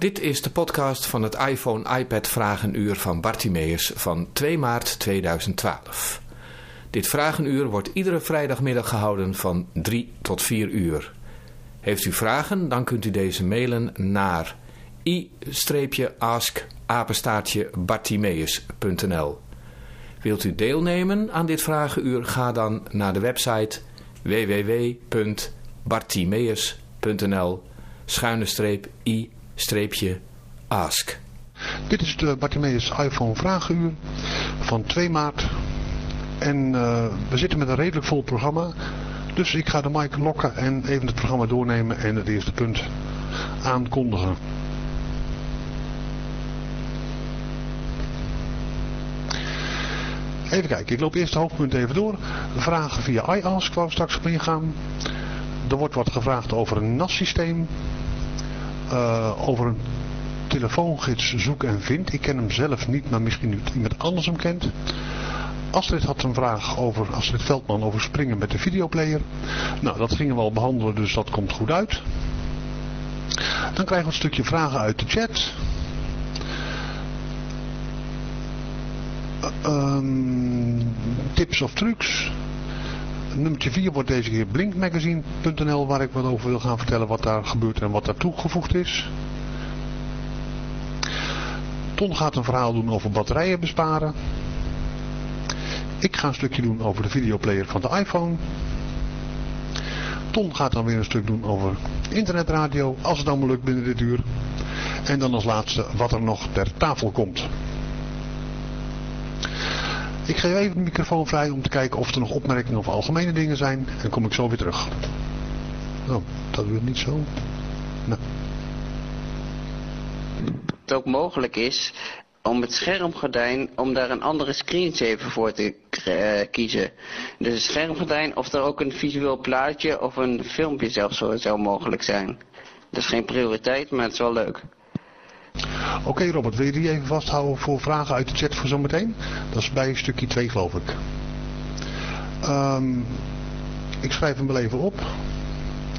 Dit is de podcast van het iPhone-iPad Vragenuur van Bartimeus van 2 maart 2012. Dit Vragenuur wordt iedere vrijdagmiddag gehouden van 3 tot 4 uur. Heeft u vragen, dan kunt u deze mailen naar i-ask-bartimeus.nl Wilt u deelnemen aan dit Vragenuur, ga dan naar de website www.bartimeus.nl schuine streep i streepje ask. Dit is de Bartimeus iPhone Vragenuur van 2 maart. En uh, we zitten met een redelijk vol programma. Dus ik ga de mic lokken en even het programma doornemen en het eerste punt aankondigen. Even kijken, ik loop eerst de hoofdpunten even door. Vragen via iAsk waar we straks op ingaan. Er wordt wat gevraagd over een NAS-systeem. Uh, over een telefoongids zoek en vind. Ik ken hem zelf niet, maar misschien iemand anders hem kent. Astrid had een vraag over Astrid Veldman over springen met de videoplayer. Nou, dat gingen we al behandelen, dus dat komt goed uit. Dan krijgen we een stukje vragen uit de chat. Uh, um, tips of trucs. Nummer 4 wordt deze keer blinkmagazine.nl waar ik wat over wil gaan vertellen wat daar gebeurt en wat daar toegevoegd is. Ton gaat een verhaal doen over batterijen besparen. Ik ga een stukje doen over de videoplayer van de iPhone. Ton gaat dan weer een stuk doen over internetradio, als het allemaal lukt binnen dit uur. En dan als laatste wat er nog ter tafel komt. Ik geef even de microfoon vrij om te kijken of er nog opmerkingen of algemene dingen zijn. En dan kom ik zo weer terug. Oh, dat wil niet zo. Nou. Het ook mogelijk is om het schermgordijn, om daar een andere screensaver voor te uh, kiezen. Dus een schermgordijn of er ook een visueel plaatje of een filmpje zelfs zou mogelijk zijn. Dat is geen prioriteit, maar het is wel leuk. Oké Robert, wil je die even vasthouden voor vragen uit de chat voor zometeen? Dat is bij stukje 2 geloof ik. Um, ik schrijf hem wel even op.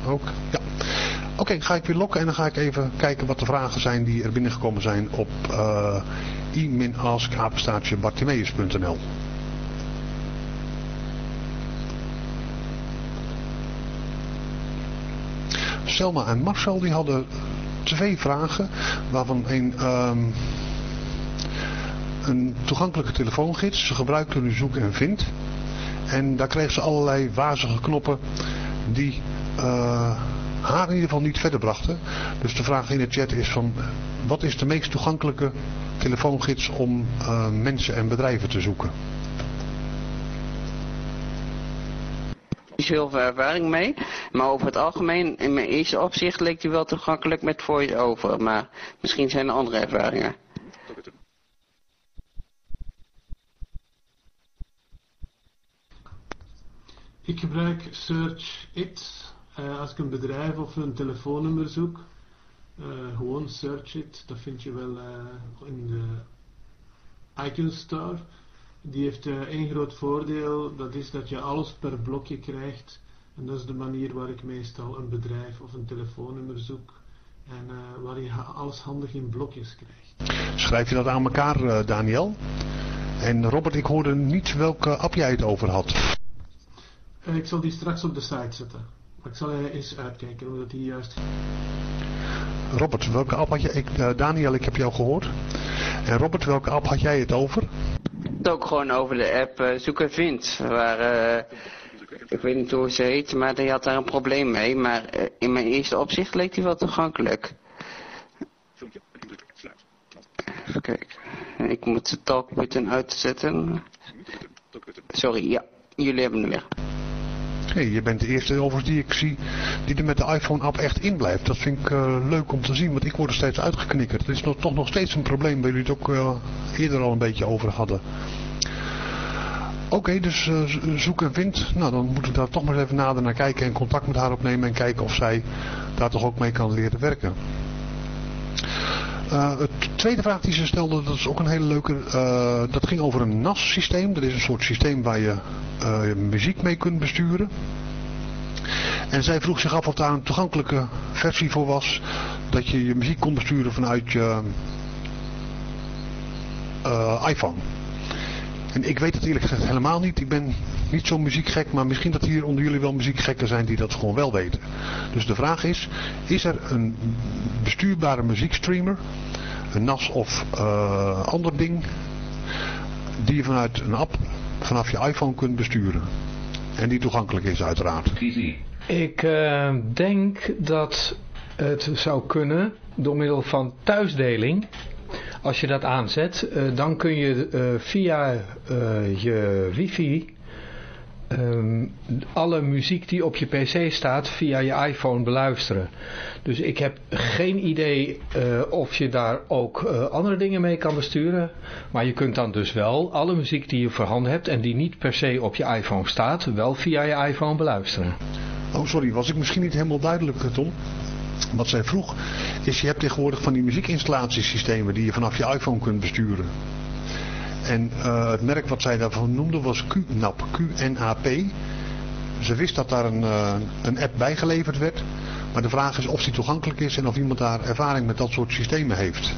Ook, ja. Oké, ga ik weer lokken en dan ga ik even kijken wat de vragen zijn die er binnengekomen zijn op uh, i-ask-bartimeus.nl Selma en Marcel die hadden twee vragen, waarvan een, um, een toegankelijke telefoongids. Ze gebruikte nu zoek en vind. En daar kreeg ze allerlei wazige knoppen die uh, haar in ieder geval niet verder brachten. Dus de vraag in de chat is van, wat is de meest toegankelijke telefoongids om uh, mensen en bedrijven te zoeken? Niet heel veel ervaring mee. Maar over het algemeen, in mijn eerste opzicht leek hij wel toegankelijk met voice-over. Maar misschien zijn er andere ervaringen. Ik gebruik Search It uh, als ik een bedrijf of een telefoonnummer zoek. Uh, gewoon Search It, dat vind je wel uh, in de iTunes Store. Die heeft uh, één groot voordeel, dat is dat je alles per blokje krijgt. En dat is de manier waar ik meestal een bedrijf of een telefoonnummer zoek. En uh, waar je alles handig in blokjes krijgt. Schrijf je dat aan elkaar, uh, Daniel? En Robert, ik hoorde niet welke app jij het over had. ik zal die straks op de site zetten. Maar ik zal eens uitkijken hoe dat die juist... Robert, welke app had je... Ik, Daniel, ik heb jou gehoord. En Robert, welke app had jij het over? Het ook gewoon over de app uh, Zoek en Vind. Waar, uh, ik weet niet hoe ze heet, maar die had daar een probleem mee. Maar uh, in mijn eerste opzicht leek die wel toegankelijk. Even kijken. Ik moet de talkbutton uitzetten. Sorry, ja. Jullie hebben hem weer. Hey, je bent de eerste overigens die ik zie die er met de iPhone-app echt in blijft. Dat vind ik leuk om te zien, want ik word er steeds uitgeknikkerd. Het is nog, toch nog steeds een probleem waar jullie het ook eerder al een beetje over hadden. Oké, dus uh, zoek en vind. Nou, dan moeten we daar toch maar even nader naar kijken en contact met haar opnemen en kijken of zij daar toch ook mee kan leren werken. Uh, tweede vraag die ze stelde, dat is ook een hele leuke. Uh, dat ging over een NAS-systeem. Dat is een soort systeem waar je uh, muziek mee kunt besturen. En zij vroeg zich af of daar een toegankelijke versie voor was. Dat je je muziek kon besturen vanuit je iPhone. En ik weet het eerlijk gezegd helemaal niet. Ik ben niet zo muziekgek, maar misschien dat hier onder jullie wel muziekgekken zijn die dat gewoon wel weten. Dus de vraag is, is er een bestuurbare muziekstreamer, een NAS of uh, ander ding, die je vanuit een app, vanaf je iPhone kunt besturen? En die toegankelijk is uiteraard. Ik uh, denk dat het zou kunnen door middel van thuisdeling. Als je dat aanzet, uh, dan kun je uh, via je wifi um, alle muziek die op je pc staat via je iPhone beluisteren. Dus ik heb geen idee of je daar ook andere dingen mee kan besturen. Maar je kunt dan dus wel alle muziek die je voorhanden hebt en die niet per se op je iPhone staat, wel via je iPhone beluisteren. Oh sorry, was ik misschien niet helemaal duidelijk Tom? Wat zij vroeg is, je hebt tegenwoordig van die muziekinstallatiesystemen die je vanaf je iPhone kunt besturen. En uh, het merk wat zij daarvan noemde was QNAP, Q-N-A-P. Ze wist dat daar een, uh, een app bijgeleverd werd. Maar de vraag is of die toegankelijk is en of iemand daar ervaring met dat soort systemen heeft.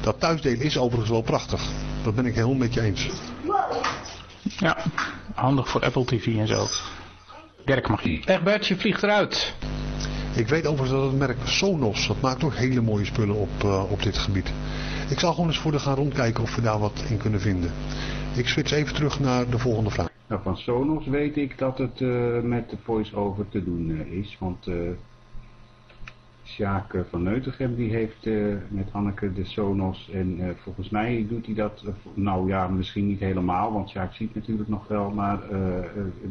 Dat thuisdeel is overigens wel prachtig. Dat ben ik heel met je eens. Ja, handig voor Apple TV en zo. Dirk mag je. Egbert, je vliegt eruit. Ik weet overigens dat het merk Sonos, dat maakt ook hele mooie spullen op, uh, op dit gebied. Ik zal gewoon eens voor de gaan rondkijken of we daar wat in kunnen vinden. Ik switch even terug naar de volgende vraag. Nou, van Sonos weet ik dat het uh, met de voice-over te doen uh, is. Want Sjaak van Neutegem die heeft met Anneke de Sonos. En volgens mij doet hij dat, nou ja, misschien niet helemaal. Want Sjaak ziet natuurlijk nog wel. Maar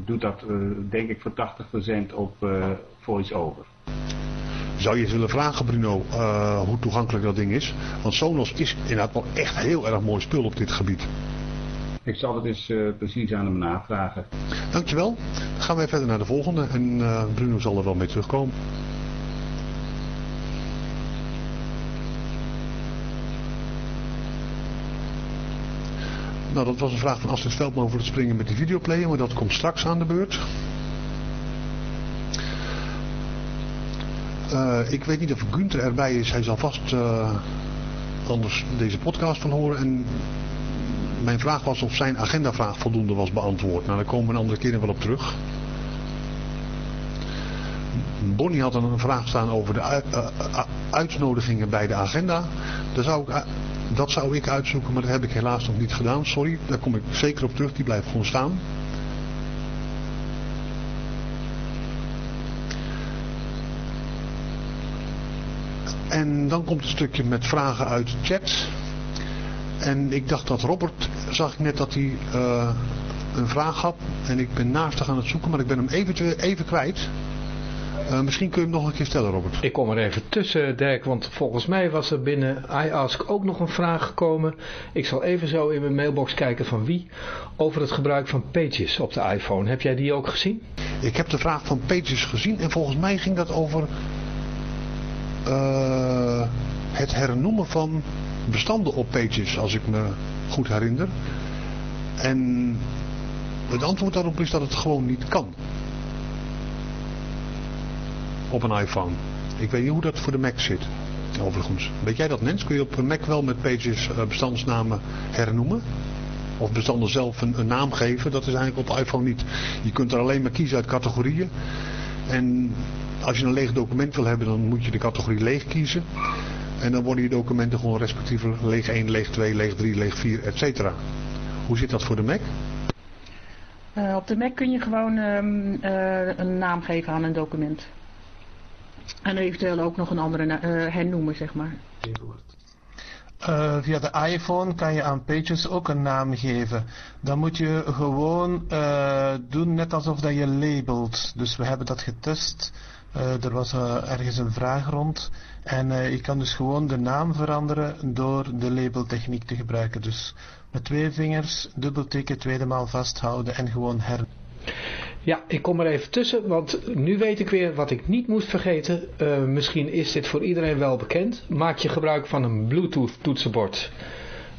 doet dat denk ik voor 80% op voice-over. Zou je eens willen vragen Bruno uh, hoe toegankelijk dat ding is? Want Sonos is inderdaad wel echt heel erg mooi spul op dit gebied. Ik zal het eens uh, precies aan hem navragen. Dankjewel. Dan gaan wij verder naar de volgende en uh, Bruno zal er wel mee terugkomen. Nou, dat was een vraag van Astrid Veldman over het springen met die videoplayer, maar dat komt straks aan de beurt. Uh, ik weet niet of Gunther erbij is. Hij zal vast uh, anders deze podcast van horen. En mijn vraag was of zijn agendavraag voldoende was beantwoord. Nou, daar komen we een andere keer wel op terug. Bonnie had een vraag staan over de uh, uitnodigingen bij de agenda. Daar zou ik, dat zou ik uitzoeken, maar dat heb ik helaas nog niet gedaan. Sorry, daar kom ik zeker op terug. Die blijft gewoon staan. En dan komt een stukje met vragen uit de chat. En ik dacht dat Robert, zag ik net dat hij uh, een vraag had. En ik ben naastig aan het zoeken, maar ik ben hem even, even kwijt. Uh, misschien kun je hem nog een keer stellen, Robert. Ik kom er even tussen, Dirk, want volgens mij was er binnen iAsk ook nog een vraag gekomen. Ik zal even zo in mijn mailbox kijken van wie. Over het gebruik van Pages op de iPhone. Heb jij die ook gezien? Ik heb de vraag van Pages gezien en volgens mij ging dat over uh, het hernoemen van bestanden op pages, als ik me goed herinner. En het antwoord daarop is dat het gewoon niet kan. Op een iPhone. Ik weet niet hoe dat voor de Mac zit. Overigens. Weet jij dat Nens? Kun je op een Mac wel met pages uh, bestandsnamen hernoemen? Of bestanden zelf een, een naam geven? Dat is eigenlijk op iPhone niet. Je kunt er alleen maar kiezen uit categorieën. En als je een leeg document wil hebben, dan moet je de categorie leeg kiezen. En dan worden je documenten gewoon respectievelijk leeg 1, leeg 2, leeg 3, leeg 4, etc. Hoe zit dat voor de Mac? Uh, op de Mac kun je gewoon um, uh, een naam geven aan een document. En eventueel ook nog een andere uh, hernoemen, zeg maar. Uh, via de iPhone kan je aan Pages ook een naam geven. Dan moet je gewoon uh, doen net alsof dat je labelt. Dus we hebben dat getest. Uh, er was ergens een vraag rond. En je kan dus gewoon de naam veranderen door de labeltechniek te gebruiken. Dus met twee vingers dubbeltikken, tweede maal vasthouden en gewoon her. Ja, ik kom er even tussen, want nu weet ik weer wat ik niet moest vergeten. Uh, misschien is dit voor iedereen wel bekend. Maak je gebruik van een Bluetooth toetsenbord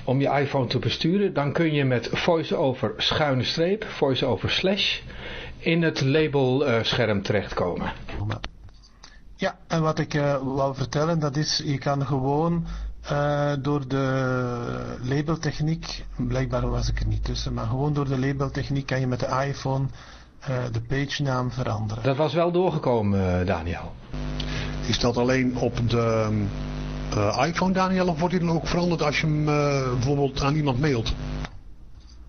om je iPhone te besturen. Dan kun je met voice-over schuine streep, voice-over slash in het labelscherm terechtkomen. Ja, en wat ik uh, wou vertellen, dat is, je kan gewoon uh, door de labeltechniek, blijkbaar was ik er niet tussen, maar gewoon door de labeltechniek kan je met de iPhone uh, de pagenaam veranderen. Dat was wel doorgekomen, Daniel. Is dat alleen op de iPhone, Daniel, of wordt die dan ook veranderd als je hem bijvoorbeeld aan iemand mailt?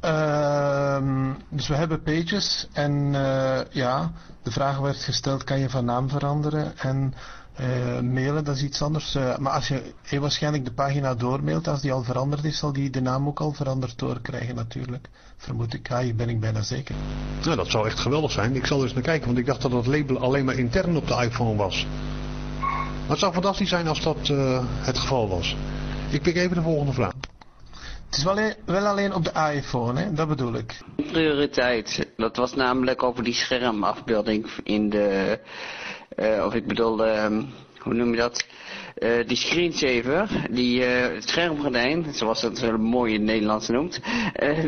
Uh, dus we hebben pages en uh, ja, de vraag werd gesteld, kan je van naam veranderen en uh, mailen, dat is iets anders. Uh, maar als je waarschijnlijk de pagina doormailt, als die al veranderd is, zal die de naam ook al veranderd doorkrijgen natuurlijk. Vermoed ik, ja, hier ben ik bijna zeker. Nou, dat zou echt geweldig zijn. Ik zal er eens naar kijken, want ik dacht dat dat label alleen maar intern op de iPhone was. Maar het zou fantastisch zijn als dat het geval was. Ik pik even de volgende vraag. Het is wel, wel, alleen op de iPhone, hè? dat bedoel ik. Prioriteit, dat was namelijk over die schermafbeelding in de, uh, of ik bedoel, uh, hoe noem je dat? Uh, die screensaver, die uh, het schermgordijn, zoals het zo mooi in het Nederlands noemt,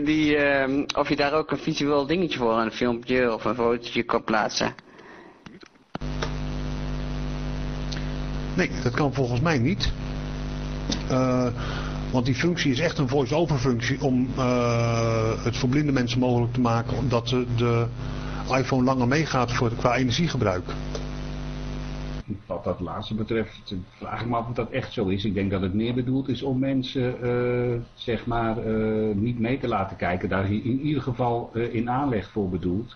die, ehm, of je daar ook een visueel dingetje voor, een filmpje of een fotootje kan plaatsen. Nee, dat kan volgens mij niet. Want die functie is echt een voice-over functie om uh, het voor blinde mensen mogelijk te maken. Omdat de, iPhone langer meegaat voor, qua energiegebruik. Wat dat laatste betreft, vraag ik me af of dat echt zo is. Ik denk dat het meer bedoeld is om mensen, uh, zeg maar, uh, niet mee te laten kijken. Daar is in ieder geval in aanleg voor bedoeld.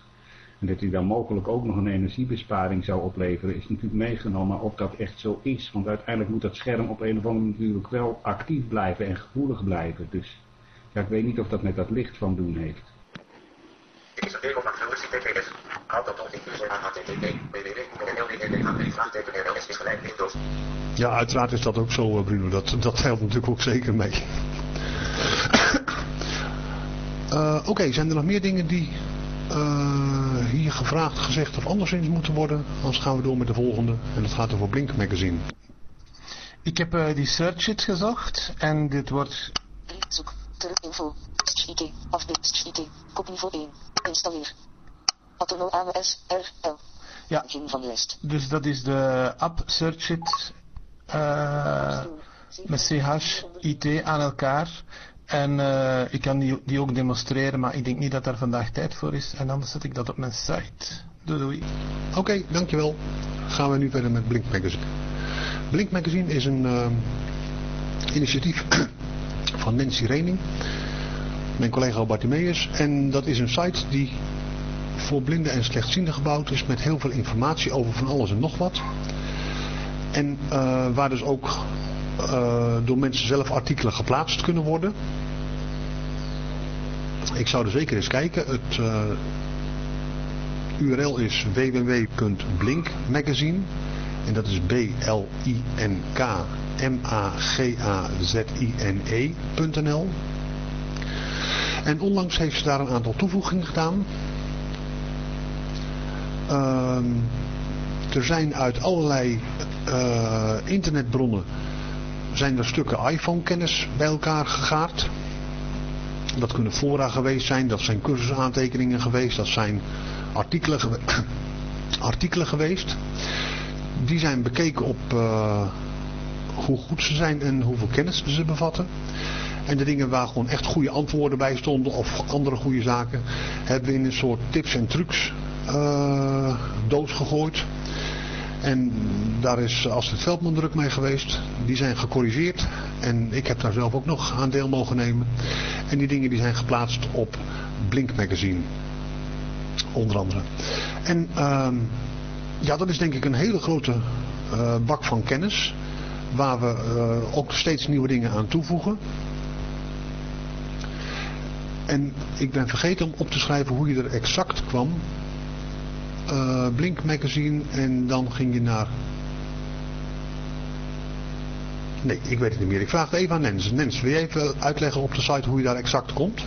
En dat hij dan mogelijk ook nog een energiebesparing zou opleveren, is natuurlijk meegenomen of dat echt zo is. Want uiteindelijk moet dat scherm op een of andere manier natuurlijk wel actief blijven en gevoelig blijven. Dus ja, ik weet niet of dat met dat licht van doen heeft. Ja, uiteraard is dat ook zo, eh, Bruno. Dat, dat helpt natuurlijk ook zeker mee. uh, Oké, zijn er nog meer dingen die uh, hier gevraagd, gezegd of anderszins moeten worden. Anders gaan we door met de volgende. En dat gaat over Blink Magazine. Ik heb uh, die search it gezocht. En dit wordt... Zoek. Info. IT. Afbeeld. IT. Kopniveau 1. Installeer. Atono AWS RL. Ja. Begin van lijst. Dus dat is de app Search It. Uh, met CH, IT aan elkaar. En uh, ik kan die, die, ook demonstreren, maar ik denk niet dat daar vandaag tijd voor is. En anders zet ik dat op mijn site. Doei doei. Oké, dankjewel. Gaan we nu verder met Blink Magazine. Blink Magazine is een uh, initiatief van Nancy Rening, mijn collega Bartimeus. En dat is een site die voor blinden en slechtzienden gebouwd is met heel veel informatie over van alles en nog wat. En uh, waar dus ook uh, door mensen zelf artikelen geplaatst kunnen worden. Ik zou er zeker eens kijken. Het uh, URL is www.blinkmagazine. En dat is B-L-I-N-K M-A-G-A-Z-I-N-E.nl En onlangs heeft ze daar een aantal toevoegingen gedaan. Uh, er zijn uit allerlei uh, internetbronnen zijn er stukken iPhone-kennis bij elkaar gegaard. Dat kunnen fora geweest zijn, dat zijn cursusaantekeningen geweest, dat zijn artikelen, artikelen geweest. Die zijn bekeken op uh, hoe goed ze zijn en hoeveel kennis ze bevatten. En de dingen waar gewoon echt goede antwoorden bij stonden of andere goede zaken, hebben we in een soort tips en trucs uh, doos gegooid. En daar is Astrid Veldman druk mee geweest. Die zijn gecorrigeerd. En ik heb daar zelf ook nog aan deel mogen nemen. En die dingen die zijn geplaatst op Blink Magazine. Onder andere. En uh, ja, dat is denk ik een hele grote uh, bak van kennis. Waar we uh, ook steeds nieuwe dingen aan toevoegen. En ik ben vergeten om op te schrijven hoe je er exact kwam uh, Blink Magazine en dan ging je naar... Nee, ik weet het niet meer. Ik vraag het even aan Nens. Nens, wil je even uitleggen op de site hoe je daar exact komt?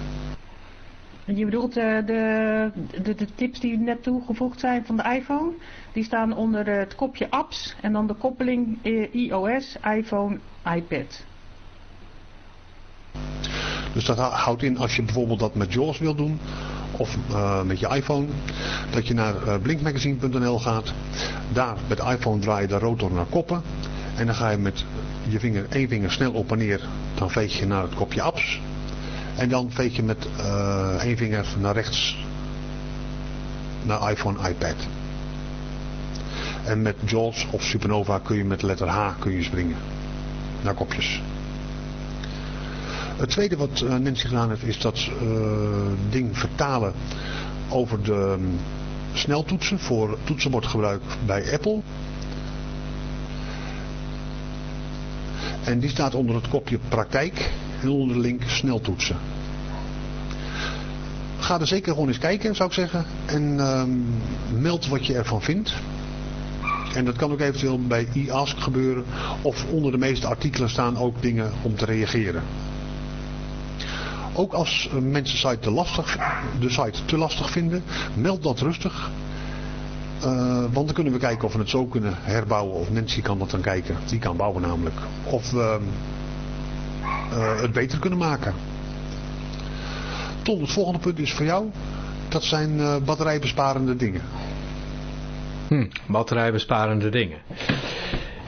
Je bedoelt uh, de, de, de, tips die net toegevoegd zijn van de iPhone. Die staan onder het kopje apps en dan de koppeling iOS, iPhone, iPad. Dus dat houdt in als je bijvoorbeeld dat met JAWS wil doen of eh, met je iPhone, dat je naar uh, blinkmagazine.nl gaat. Daar met de iPhone draai je de rotor naar koppen. En dan ga je met je vinger, één vinger snel op en neer, dan veeg je naar het kopje apps. En dan veeg je met uh, één vinger naar rechts naar iPhone, iPad. En met JAWS of Supernova kun je met letter H kun je springen. Naar kopjes. Het tweede wat uh, Nancy gedaan heeft is dat uh, ding vertalen over de um, sneltoetsen voor toetsenbordgebruik bij Apple. En die staat onder het kopje praktijk en onder de link sneltoetsen. Ga er zeker gewoon eens kijken zou ik zeggen. En um, meld wat je ervan vindt. En dat kan ook eventueel bij e-ask gebeuren. Of onder de meeste artikelen staan ook dingen om te reageren. Ook als mensen site te lastig, de site te lastig vinden, meld dat rustig. Uh, want dan kunnen we kijken of we het zo kunnen herbouwen. Of Nancy kan dat dan kijken. Die kan bouwen namelijk. Of we uh, het beter kunnen maken. Tom, het volgende punt is voor jou. Dat zijn batterijbesparende dingen. Hm, batterijbesparende dingen.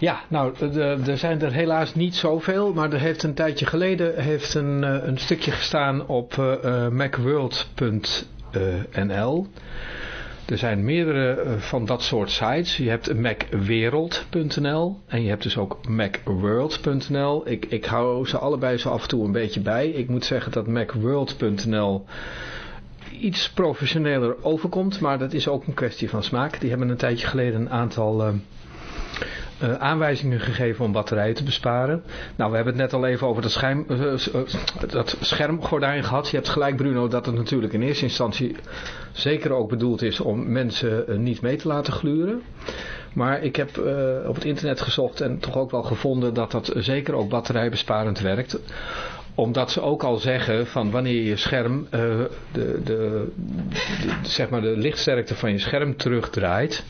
Ja, nou, er zijn er helaas niet zoveel, maar er heeft een tijdje geleden heeft een, een stukje gestaan op uh, macworld.nl. Er zijn meerdere van dat soort sites. Je hebt macwereld.nl en je hebt dus ook macworld.nl. Ik, ik hou ze allebei zo af en toe een beetje bij. Ik moet zeggen dat macworld.nl iets professioneler overkomt, maar dat is ook een kwestie van smaak. Die hebben een tijdje geleden een aantal... uh, aanwijzingen gegeven om batterijen te besparen. Nou, we hebben het net al even over dat, scherm, uh, schermgordijn gehad. Je hebt gelijk Bruno dat het natuurlijk in eerste instantie zeker ook bedoeld is om mensen niet mee te laten gluren. Maar ik heb op het internet gezocht en toch ook wel gevonden dat dat zeker ook batterijbesparend werkt omdat ze ook al zeggen van wanneer je scherm de, de, de, zeg maar de lichtsterkte van je scherm terugdraait,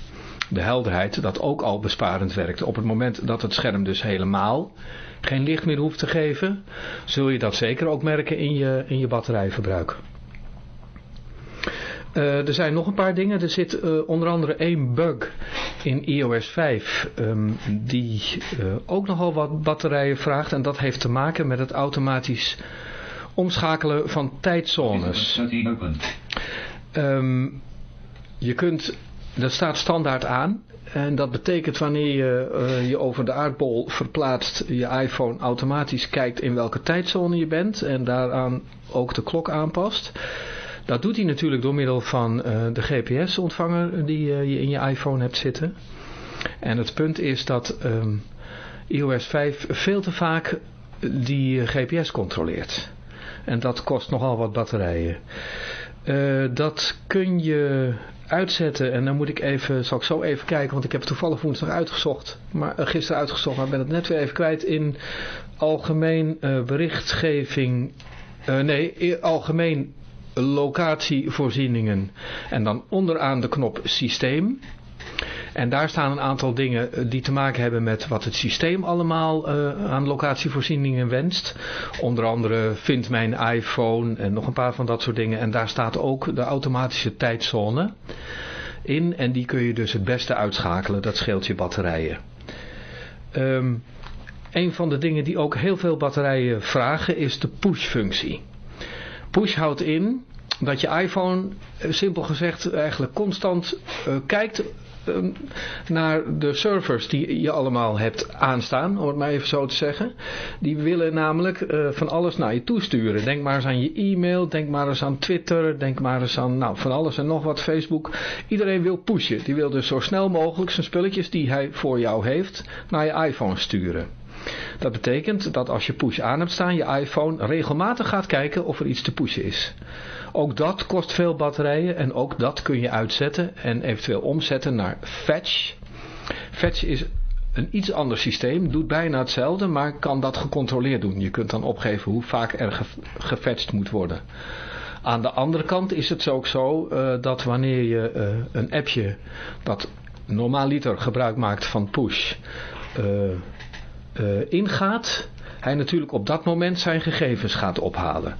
de helderheid, dat ook al besparend werkt. Op het moment dat het scherm dus helemaal geen licht meer hoeft te geven, zul je dat zeker ook merken in je, in je batterijverbruik. Uh, er zijn nog een paar dingen. Er zit uh, onder andere één bug in iOS 5 um, die uh, ook nogal wat batterijen vraagt. En dat heeft te maken met het automatisch omschakelen van tijdzones. Um, je kunt, dat staat standaard aan. En dat betekent wanneer je je over de aardbol verplaatst, je iPhone automatisch kijkt in welke tijdzone je bent. En daaraan ook de klok aanpast. Dat doet hij natuurlijk door middel van uh, de GPS-ontvanger die uh, je in je iPhone hebt zitten. En het punt is dat um, iOS 5 veel te vaak die GPS controleert. En dat kost nogal wat batterijen. Dat kun je uitzetten en dan moet ik even, zal ik zo even kijken, want ik heb toevallig woensdag uitgezocht, maar gisteren uitgezocht, maar ben het net weer even kwijt. In algemeen berichtgeving, nee, algemeen locatievoorzieningen. En dan onderaan de knop systeem. En daar staan een aantal dingen die te maken hebben met wat het systeem allemaal uh, aan locatievoorzieningen wenst. Onder andere vindt mijn iPhone en nog een paar van dat soort dingen. En daar staat ook de automatische tijdzone in. En die kun je dus het beste uitschakelen. Dat scheelt je batterijen. Um, een van de dingen die ook heel veel batterijen vragen is de push functie. Push houdt in dat je iPhone, eh, simpel gezegd, eigenlijk constant uh, kijkt uh, naar de servers die je allemaal hebt aanstaan, om het maar even zo te zeggen. Die willen namelijk uh, van alles naar je toesturen. Denk maar eens aan je e-mail, denk maar eens aan Twitter, denk maar eens aan nou, van alles en nog wat, Facebook. Iedereen wil pushen. Die wil dus zo snel mogelijk zijn spulletjes die hij voor jou heeft naar je iPhone sturen. Dat betekent dat als je push aan hebt staan, je iPhone regelmatig gaat kijken of er iets te pushen is. Ook dat kost veel batterijen en ook dat kun je uitzetten en eventueel omzetten naar fetch. Fetch is een iets ander systeem, doet bijna hetzelfde, maar kan dat gecontroleerd doen. Je kunt dan opgeven hoe vaak er ge gefetcht moet worden. Aan de andere kant is het ook zo uh, dat wanneer je uh, een appje dat normaal liter gebruik maakt van push uh, ingaat, hij natuurlijk op dat moment zijn gegevens gaat ophalen.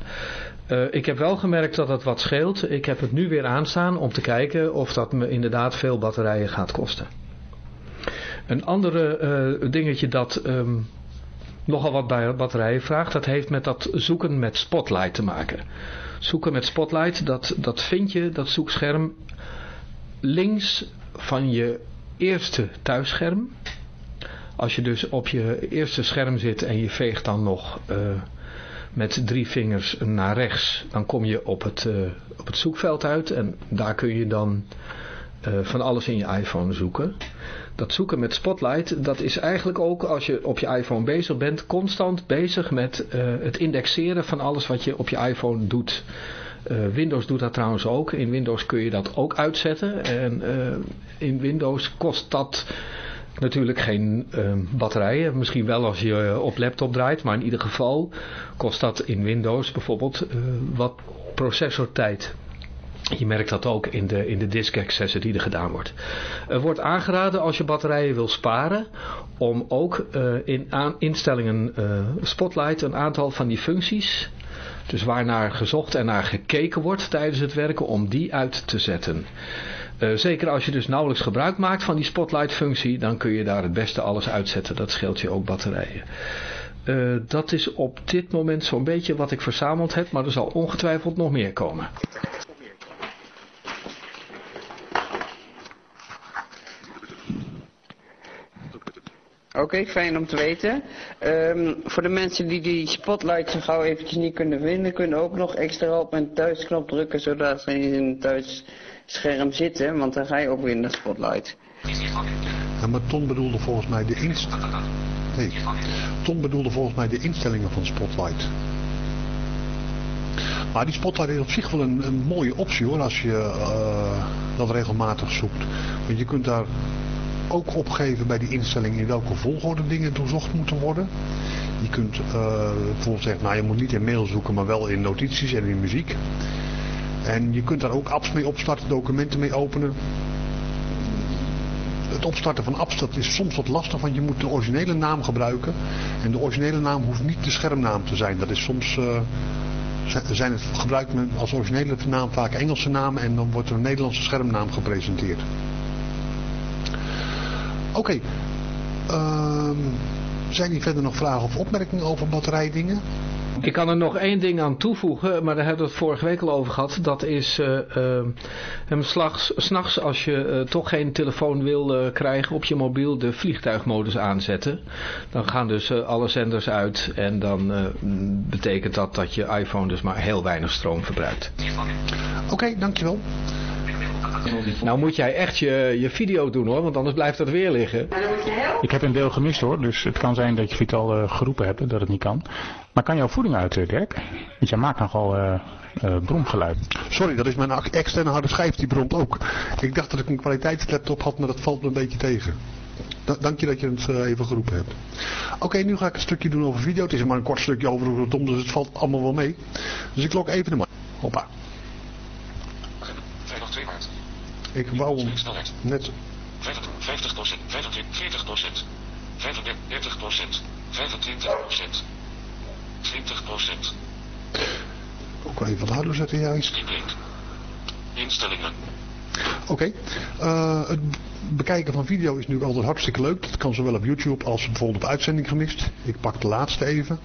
Uh, ik heb wel gemerkt dat het wat scheelt. Ik heb het nu weer aanstaan om te kijken of dat me inderdaad veel batterijen gaat kosten. Een andere uh, dingetje dat um, nogal wat batterijen vraagt, dat heeft met dat zoeken met Spotlight te maken. Zoeken met Spotlight, dat, dat vind je, dat zoekscherm, links van je eerste thuisscherm. Als je dus op je eerste scherm zit en je veegt dan nog uh, met drie vingers naar rechts, dan kom je op het, uh, op het zoekveld uit en daar kun je dan uh, van alles in je iPhone zoeken. Dat zoeken met Spotlight, dat is eigenlijk ook als je op je iPhone bezig bent, constant bezig met het indexeren van alles wat je op je iPhone doet. Windows doet dat trouwens ook. In Windows kun je dat ook uitzetten. En in Windows kost dat natuurlijk geen uh, batterijen. Misschien wel als je op laptop draait. Maar in ieder geval kost dat in Windows bijvoorbeeld wat processortijd. Je merkt dat ook in de, in de disk accessen die er gedaan wordt. Er wordt aangeraden als je batterijen wil sparen om ook in aan, instellingen Spotlight een aantal van die functies dus waar naar gezocht en naar gekeken wordt tijdens het werken om die uit te zetten. Uh, zeker als je dus nauwelijks gebruik maakt van die spotlight functie, dan kun je daar het beste alles uitzetten. Dat scheelt je ook batterijen. Uh, dat is op dit moment zo'n beetje wat ik verzameld heb, maar er zal ongetwijfeld nog meer komen. Oké, fijn om te weten. Um, voor de mensen die die spotlight zo gauw eventjes niet kunnen vinden, kunnen ook nog extra op een thuisknop drukken, zodat ze in een thuisscherm zitten, want dan ga je ook weer naar spotlight. Ja, maar Ton bedoelde volgens mij de instellingen. Nee, Ton bedoelde volgens mij de instellingen van Spotlight. Maar die Spotlight is op zich wel een, mooie optie hoor, als je uh, dat regelmatig zoekt. Want je kunt daar ook opgeven bij die instelling in welke volgorde dingen doorzocht moeten worden. Je kunt uh, bijvoorbeeld zeggen, nou je moet niet in mail zoeken, maar wel in notities en in muziek. En je kunt daar ook apps mee opstarten, documenten mee openen. Het opstarten van apps dat is soms wat lastig, want je moet de originele naam gebruiken. En de originele naam hoeft niet de schermnaam te zijn. Dat is soms... Uh, zijn het, gebruikt men als originele naam vaak Engelse namen en dan wordt er een Nederlandse schermnaam gepresenteerd. Oké. Um, zijn er verder nog vragen of opmerkingen over batterijdingen? Ik kan er nog één ding aan toevoegen, maar daar hebben we het vorige week al over gehad. Dat is uh, uh, s'nachts als je uh, toch geen telefoon wil krijgen op je mobiel de vliegtuigmodus aanzetten. Dan gaan dus alle zenders uit en dan betekent dat dat je iPhone dus maar heel weinig stroom verbruikt. Oké, dankjewel. Nou moet jij echt je, je video doen hoor, want anders blijft dat weer liggen. Ik heb een deel gemist hoor, dus het kan zijn dat je Vital uh, geroepen hebt dat het niet kan. Maar kan jouw voeding uit, eh, Dirk? Want jij maakt nogal uh, uh, bromgeluid. Sorry, dat is mijn externe harde schijf, die bromt ook. Ik dacht dat ik een kwaliteitslaptop had, maar dat valt me een beetje tegen. Da dank je dat je het uh, even geroepen hebt. Oké, okay, nu ga ik een stukje doen over video. Het is maar een kort stukje over hoe het om, dus het valt allemaal wel mee. Dus ik lok even de man. Hoppa. Vrijdag 2 maart. Ik wou net... 50 procent, 40 procent, 35 procent, 25 procent, 20 procent. Ook even wat harder zetten juist. Instellingen. Oké. Okay. Uh, het bekijken van video is nu altijd hartstikke leuk. Dat kan zowel op YouTube als bijvoorbeeld op uitzending gemist. Ik pak de laatste even.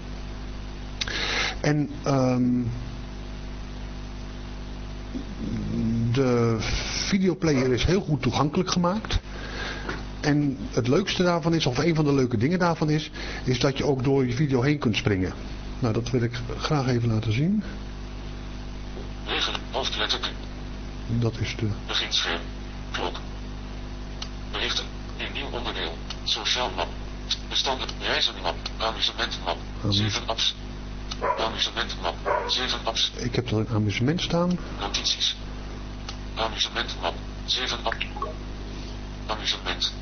En um, de videoplayer is heel goed toegankelijk gemaakt. En het leukste daarvan is, of een van de leuke dingen daarvan is, is dat je ook door je video heen kunt springen. Nou, dat wil ik graag even laten zien. Regen, hoofdletter. Dat is de... Beginscherm, klok. Berichten, een nieuw onderdeel, sociaal map. Bestanden, reizenmap, amusementmap, 7 apps. Amusementmap, 7 apps. Ik heb er een amusement staan. Notities, Amusementmap. 7 app. Amusement.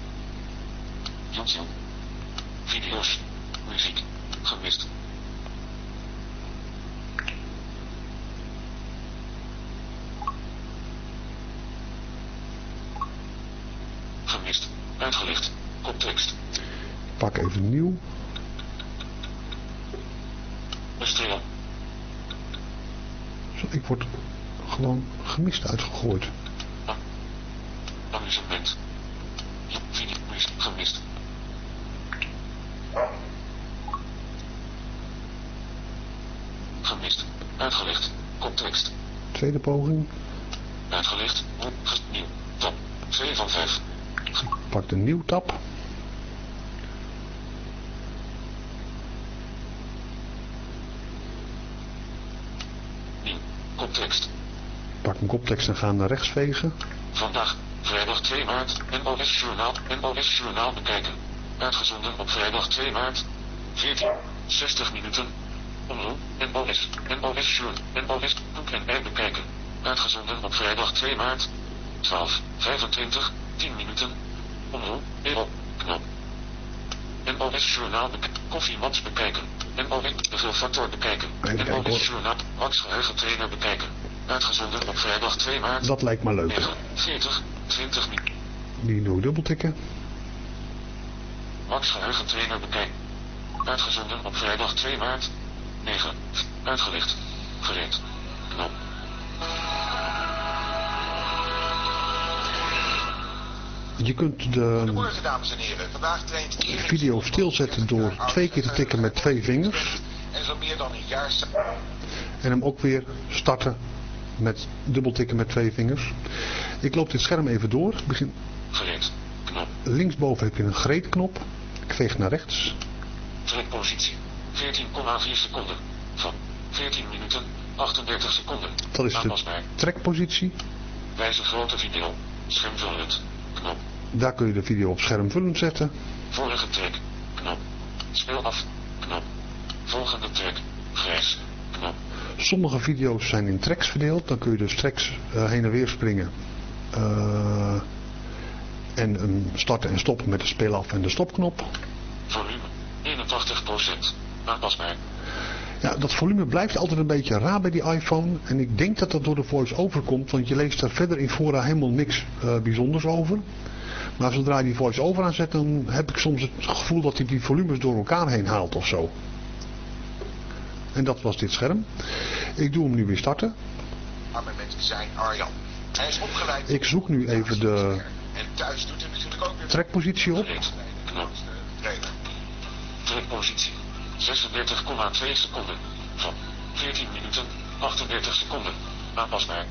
YouTube. Video's. Muziek. Gemist. Gemist. Uitgelicht. Context. Pak even nieuw. Ik word gewoon gemist uitgegooid. Amusement. Video mis- gemist. Gemist. Uitgelegd. Context. Tweede poging. Uitgelegd. Nieuw. Top. 2 van 5. Pak de nieuw tab. Nieuw. Context. Koptekst en ga naar rechts vegen. Vandaag, vrijdag 2 maart, NOS Journaal, NOS Journaal bekijken. Uitgezonden op vrijdag 2 maart, 14, 60 minuten. Omroep, NOS, NOS Journaal, NOS, Boek en bij bekijken. Uitgezonden op vrijdag 2 maart, 12, 25, 10 minuten. Omroep, EO, knop. NOS Journaal bekijken, koffiemats bekijken. NOS, de factor bekijken. NOS Journaal, Max geheugentrainer bekijken. Uitgezonden op vrijdag 2 maart. Dat lijkt me leuk. 9, 40, 20 minuten. Die nog dubbeltikken. Max geheugentrainer bekijken. Uitgezonden op vrijdag 2 maart. 9. Uitgelicht. Gereed. Knop. Je kunt de Goedemorgen dames en heren. Vandaag traint Erik video stilzetten door twee keer te tikken met twee vingers. en zo meer dan een jaar sa- En hem ook weer starten met dubbeltikken met twee vingers. Ik loop dit scherm even door. Ik Begin, Gereed. Knop. linksboven heb je een greetknop. Ik veeg naar rechts. Trekpositie. 14,4 seconden. Van 14 minuten. 38 seconden. Dat is de trekpositie. Wijze grote video. Schermvullend. Knop. Daar kun je de video op schermvullend zetten. Vorige trek. Knop. Speel af. Knop. Volgende trek. Grijs. Sommige video's zijn in tracks verdeeld. Dan kun je dus tracks eh, heen en weer springen. Eh, en starten en stoppen met de speel af en de stopknop. Volume. 81%. Aanpasbaar. Ja, dat volume blijft altijd een beetje raar bij die iPhone. En ik denk dat dat door de voice-over komt. Want je leest daar verder in fora helemaal niks eh, bijzonders over. Maar zodra je die voice-over aanzet, dan heb ik soms het gevoel dat hij die volumes door elkaar heen haalt of zo. En dat was dit scherm. Ik doe hem nu weer starten. met zijn Arjan. Hij is opgeleid Ik zoek nu even de en thuis doet hij natuurlijk ook weer trekpositie op. Trekpositie. 36,2 seconden. Van 14 minuten. 38 seconden. Aanpasbaar.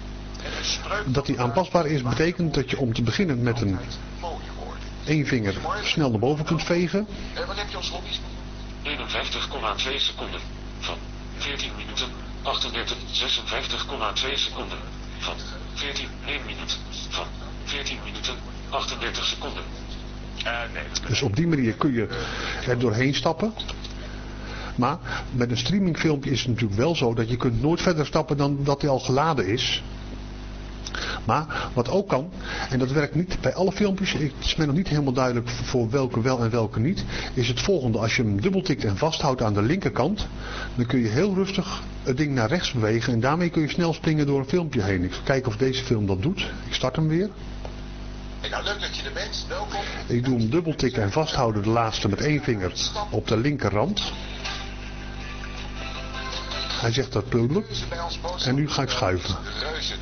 Dat die aanpasbaar is betekent dat je om te beginnen met een één vinger snel naar boven kunt vegen. En wat heb je als hobby's? 51,2 seconden. Van 14 minuten. 38, 56,2 seconden. Van 14, 1 minuut. Van 14 minuten. 38 seconden. Dus op die manier kun je er doorheen stappen. Maar met een streamingfilmpje is het natuurlijk wel zo dat je kunt nooit verder stappen dan dat hij al geladen is. Maar wat ook kan, en dat werkt niet bij alle filmpjes, het is mij nog niet helemaal duidelijk voor welke wel en welke niet, is het volgende. Als je hem dubbeltikt en vasthoudt aan de linkerkant, dan kun je heel rustig het ding naar rechts bewegen en daarmee kun je snel springen door een filmpje heen. Ik ga kijken of deze film dat doet. Ik start hem weer. Nou, leuk dat je er bent. Welkom. Ik doe hem dubbeltikken en vasthouden de laatste met één vinger op de linkerrand. Hij zegt dat boodschap- En nu ga ik schuiven.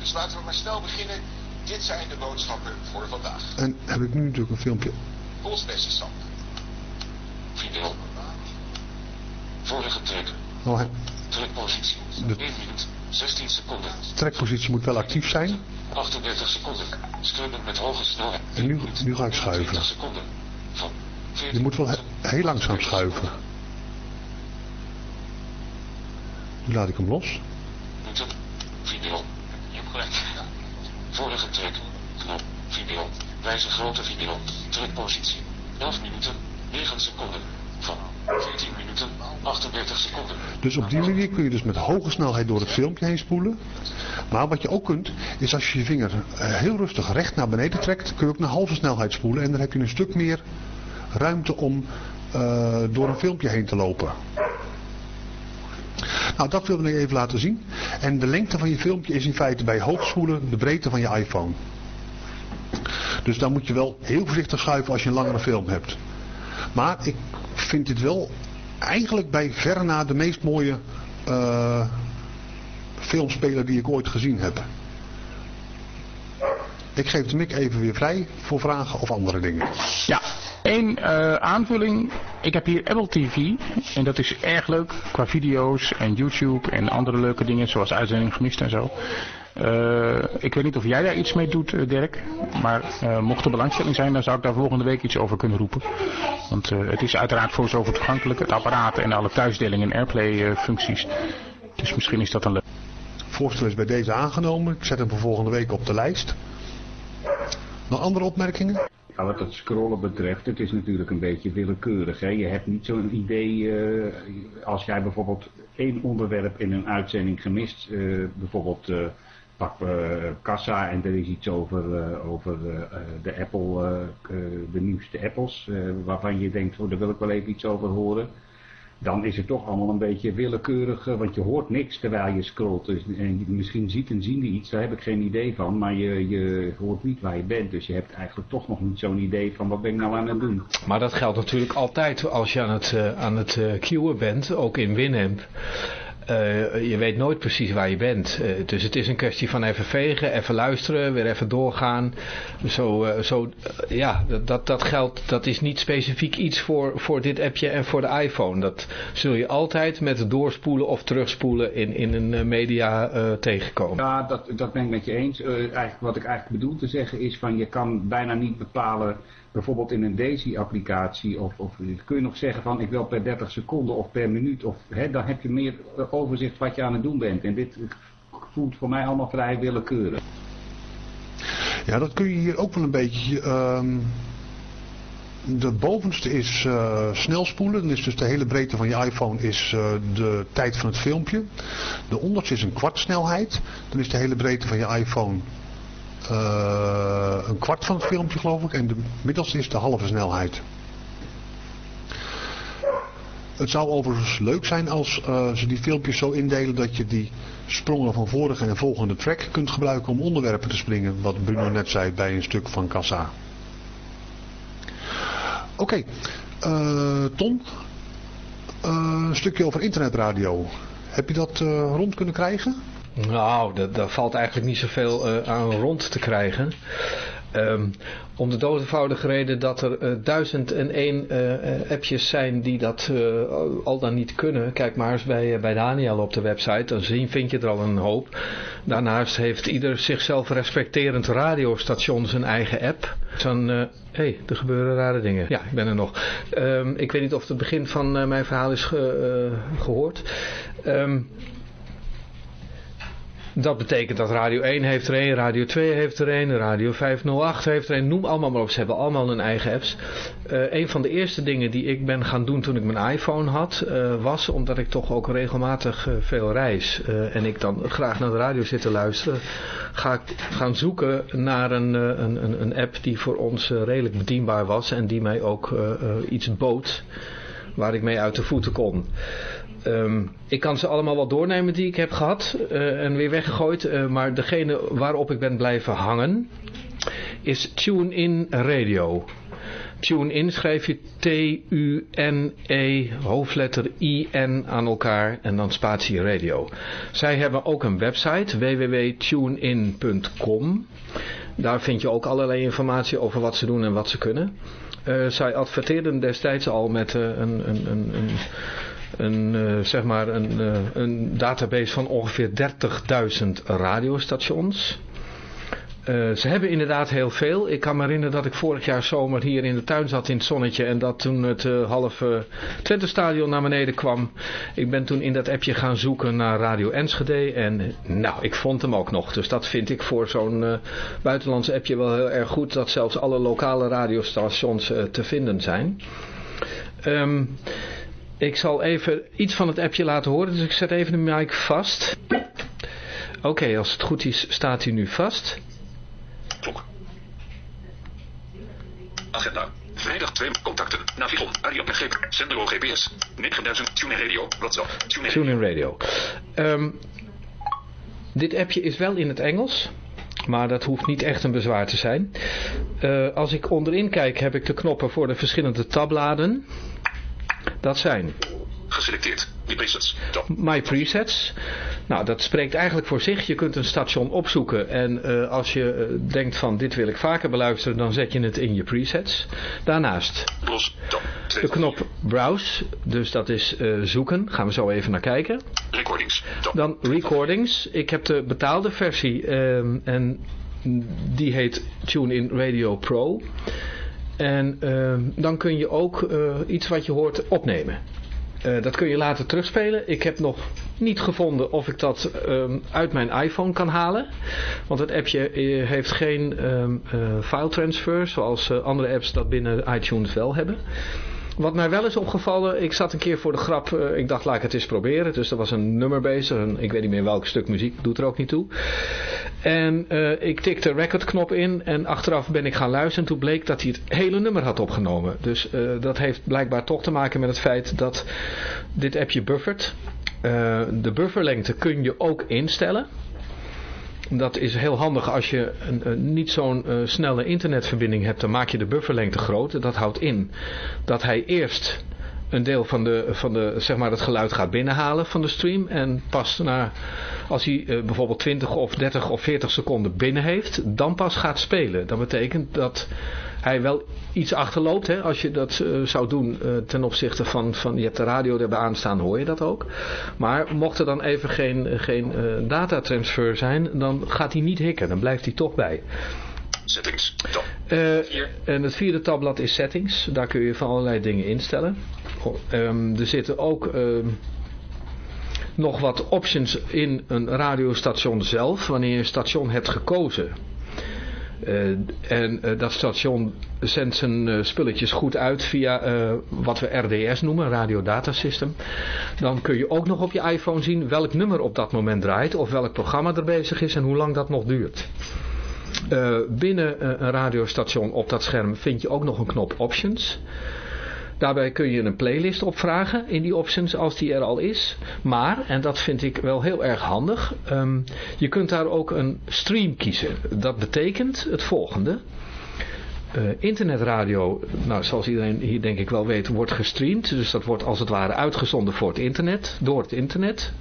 Dus laten we maar snel beginnen. Dit zijn de boodschappen voor vandaag. En heb ik nu natuurlijk een filmpje. Sam. Video. Vorige trek. Oh, Trekpositie. De- 1 minuut. 16 seconden. de trekpositie moet wel actief zijn. 38 seconden. Scrubben met hoge snelheid. En nu, nu ga ik schuiven. 20 seconden. Van 14 Je moet wel he- heel langzaam schuiven. Nu laat ik hem los. minuten. Video. Je hebt gelijk. Vorige trek. Knop. Video. Wijze grote video. Trekpositie. 11 minuten. 9 seconden. Van 14 minuten. 38 seconden. Dus op die manier kun je dus met hoge snelheid door het filmpje heen spoelen. Maar wat je ook kunt, is als je je vinger eh, heel rustig recht naar beneden trekt, kun je ook naar halve snelheid spoelen. En dan heb je een stuk meer ruimte om eh, door een filmpje heen te lopen. Nou, dat wilde ik even laten zien. En de lengte van je filmpje is in feite bij hoogspoelen de breedte van je iPhone. Dus dan moet je wel heel voorzichtig schuiven als je een langere film hebt. Maar ik vind dit wel eigenlijk bij verre na de meest mooie eh, filmspeler die ik ooit gezien heb. Ik geef de mic even weer vrij voor vragen of andere dingen. Ja, één eh, aanvulling. Ik heb hier Apple TV en dat is erg leuk qua video's en YouTube en andere leuke dingen zoals uitzending gemist en zo. Eh, ik weet niet of jij daar iets mee doet, eh, Dirk. Maar mocht er belangstelling zijn, dan zou ik daar volgende week iets over kunnen roepen. Want het is uiteraard voor zo toegankelijk, het apparaat en alle thuisdeling en airplay functies. Dus misschien is dat een leuk. Voorstel is bij deze aangenomen. Ik zet hem voor volgende week op de lijst. Nog andere opmerkingen? Ja, wat het scrollen betreft, het is natuurlijk een beetje willekeurig. Hè? Je hebt niet zo'n idee, uh, als jij bijvoorbeeld één onderwerp in een uitzending gemist, uh, bijvoorbeeld uh, pak kassa en er is iets over, over de Apple, de nieuwste Apples, waarvan je denkt, oh, daar wil ik wel even iets over horen dan is het toch allemaal een beetje willekeurig, want je hoort niks terwijl je scrolt. Dus, en misschien ziet en zien die iets, daar heb ik geen idee van, maar je, je hoort niet waar je bent. Dus je hebt eigenlijk toch nog niet zo'n idee van wat ben ik nou aan het doen. Maar dat geldt natuurlijk altijd als je aan het, uh, aan het queuen bent, ook in Winamp. Uh, je weet nooit precies waar je bent. Uh, dus het is een kwestie van even vegen, even luisteren, weer even doorgaan. Zo, uh, zo ja, dat, dat geldt, dat is niet specifiek iets voor, voor dit appje en voor de iPhone. Dat zul je altijd met doorspoelen of terugspoelen in, in een media tegenkomen. Ja, dat, dat ben ik met je eens. eigenlijk, wat ik eigenlijk bedoel te zeggen is van je kan bijna niet bepalen bijvoorbeeld in een Daisy-applicatie, of, of kun je nog zeggen van ik wil per 30 seconden of per minuut, of hè, dan heb je meer overzicht wat je aan het doen bent. En dit voelt voor mij allemaal vrij willekeurig. Ja, dat kun je hier ook wel een beetje... Um, de bovenste is uh, snelspoelen. Dan is dus de hele breedte van je iPhone is uh, de tijd van het filmpje. De onderste is een kwartsnelheid. Dan is de hele breedte van je iPhone een kwart van het filmpje geloof ik. En de middelste is de halve snelheid. Het zou overigens leuk zijn als uh, ze die filmpjes zo indelen dat je die sprongen van vorige en volgende track kunt gebruiken om onderwerpen te springen. Wat Bruno net zei bij een stuk van Kassa. Oké, okay. uh, Ton. een stukje over internetradio. Heb je dat rond kunnen krijgen? Nou, daar valt eigenlijk niet zoveel aan rond te krijgen. Um, om de doodvoudige reden dat er uh, duizend en één uh, appjes zijn die dat al dan niet kunnen. Kijk maar eens bij, bij Daniel op de website, dan zien, vind je er al een hoop. Daarnaast heeft ieder zichzelf respecterend radiostation zijn eigen app. Dan, hé, hey, er gebeuren rare dingen. Ja, ik ben er nog. Um, ik weet niet of het begin van mijn verhaal is ge, gehoord. Um, dat betekent dat Radio 1 heeft er een, Radio 2 heeft er een, Radio 508 heeft er een. Noem allemaal maar op, ze hebben allemaal hun eigen apps. Uh, een van de eerste dingen die ik ben gaan doen toen ik mijn iPhone had, uh, was omdat ik toch ook regelmatig uh, veel reis. en ik dan graag naar de radio zit te luisteren, ga ik gaan zoeken naar een, een, een app die voor ons redelijk bedienbaar was en die mij ook iets bood waar ik mee uit de voeten kon. Um, ik kan ze allemaal wel doornemen die ik heb gehad uh, en weer weggegooid. Uh, maar degene waarop ik ben blijven hangen is TuneIn Radio. TuneIn schrijf je T-U-N-E hoofdletter I-N aan elkaar en dan spatie radio. Zij hebben ook een website www.tunein.com. Daar vind je ook allerlei informatie over wat ze doen en wat ze kunnen. Uh, zij adverteerden destijds al met een, een, een, een een, uh, zeg maar een, uh, een database van ongeveer 30.000 radiostations. Uh, ze hebben inderdaad heel veel. Ik kan me herinneren dat ik vorig jaar zomer hier in de tuin zat in het zonnetje. En dat toen het uh, halve Twente stadion naar beneden kwam. Ik ben toen in dat appje gaan zoeken naar Radio Enschede. En nou, ik vond hem ook nog. Dus dat vind ik voor zo'n uh, buitenlandse appje wel heel erg goed. Dat zelfs alle lokale radiostations te vinden zijn. Um, ik zal even iets van het appje laten horen, dus ik zet even de mic vast. Oké, okay, als het goed is, staat hij nu vast. Klok. Agenda. Vrijdag 2 contacten. Navigon. Ariane GP. Sendero GPS. 9000. TuneIn Radio. WhatsApp. TuneIn Tune Radio. Um, dit appje is wel in het Engels. Maar dat hoeft niet echt een bezwaar te zijn. Uh, als ik onderin kijk heb ik de knoppen voor de verschillende tabbladen. Dat zijn Geselecteerd. Die presets. Top. My Presets. Nou, dat spreekt eigenlijk voor zich. Je kunt een station opzoeken en eh, als je eh, denkt van dit wil ik vaker beluisteren, dan zet je het in je presets. Daarnaast Los. De knop Browse, dus dat is eh, zoeken. Gaan we zo even naar kijken. Recordings. Top. Dan Recordings. Ik heb de betaalde versie ehm, en die heet TuneIn Radio Pro. En ehm, dan kun je ook eh, iets wat je hoort opnemen. Eh, dat kun je later terugspelen. Ik heb nog niet gevonden of ik dat ehm, uit mijn iPhone kan halen. Want het appje eh, heeft geen eh, file transfer zoals andere apps dat binnen iTunes wel hebben. Wat mij wel is opgevallen, ik zat een keer voor de grap, eh, ik dacht laat ik het eens proberen. Dus er was een nummer bezig, ik weet niet meer welk stuk muziek, doet er ook niet toe. En eh, ik tikte recordknop in en achteraf ben ik gaan luisteren. En toen bleek dat hij het hele nummer had opgenomen. Dus eh, dat heeft blijkbaar toch te maken met het feit dat dit appje buffert. De bufferlengte kun je ook instellen. Dat is heel handig als je een, niet zo'n eh, snelle internetverbinding hebt. Dan maak je de bufferlengte groot. Dat houdt in dat hij eerst een deel van, de, van de, zeg maar het geluid gaat binnenhalen van de stream. En pas na, als hij eh, bijvoorbeeld 20 of 30 of 40 seconden binnen heeft, dan pas gaat spelen. Dat betekent dat hij wel iets achterloopt. Hè? Als je dat eh, zou doen eh, ten opzichte van, van, je hebt de radio erbij aanstaan, hoor je dat ook. Maar mocht er dan even geen, geen eh, datatransfer zijn, dan gaat hij niet hikken. Dan blijft hij toch bij. Settings. En het vierde tabblad is settings. Daar kun je van allerlei dingen instellen. Ehm, er zitten ook ehm, nog wat options in een radiostation zelf. Wanneer je een station hebt gekozen. Eh, en eh, dat station zendt zijn eh, spulletjes goed uit via wat we RDS noemen, Radio Data System. Dan kun je ook nog op je iPhone zien welk nummer op dat moment draait. Of welk programma er bezig is en hoe lang dat nog duurt. Binnen een radiostation op dat scherm vind je ook nog een knop Options. Daarbij kun je een playlist opvragen in die options als die er al is. Maar, en dat vind ik wel heel erg handig, ehm, je kunt daar ook een stream kiezen. Dat betekent het volgende. Eh, internetradio, nou, zoals iedereen hier denk ik wel weet, wordt gestreamd. Dus dat wordt als het ware uitgezonden voor het internet, door het internet.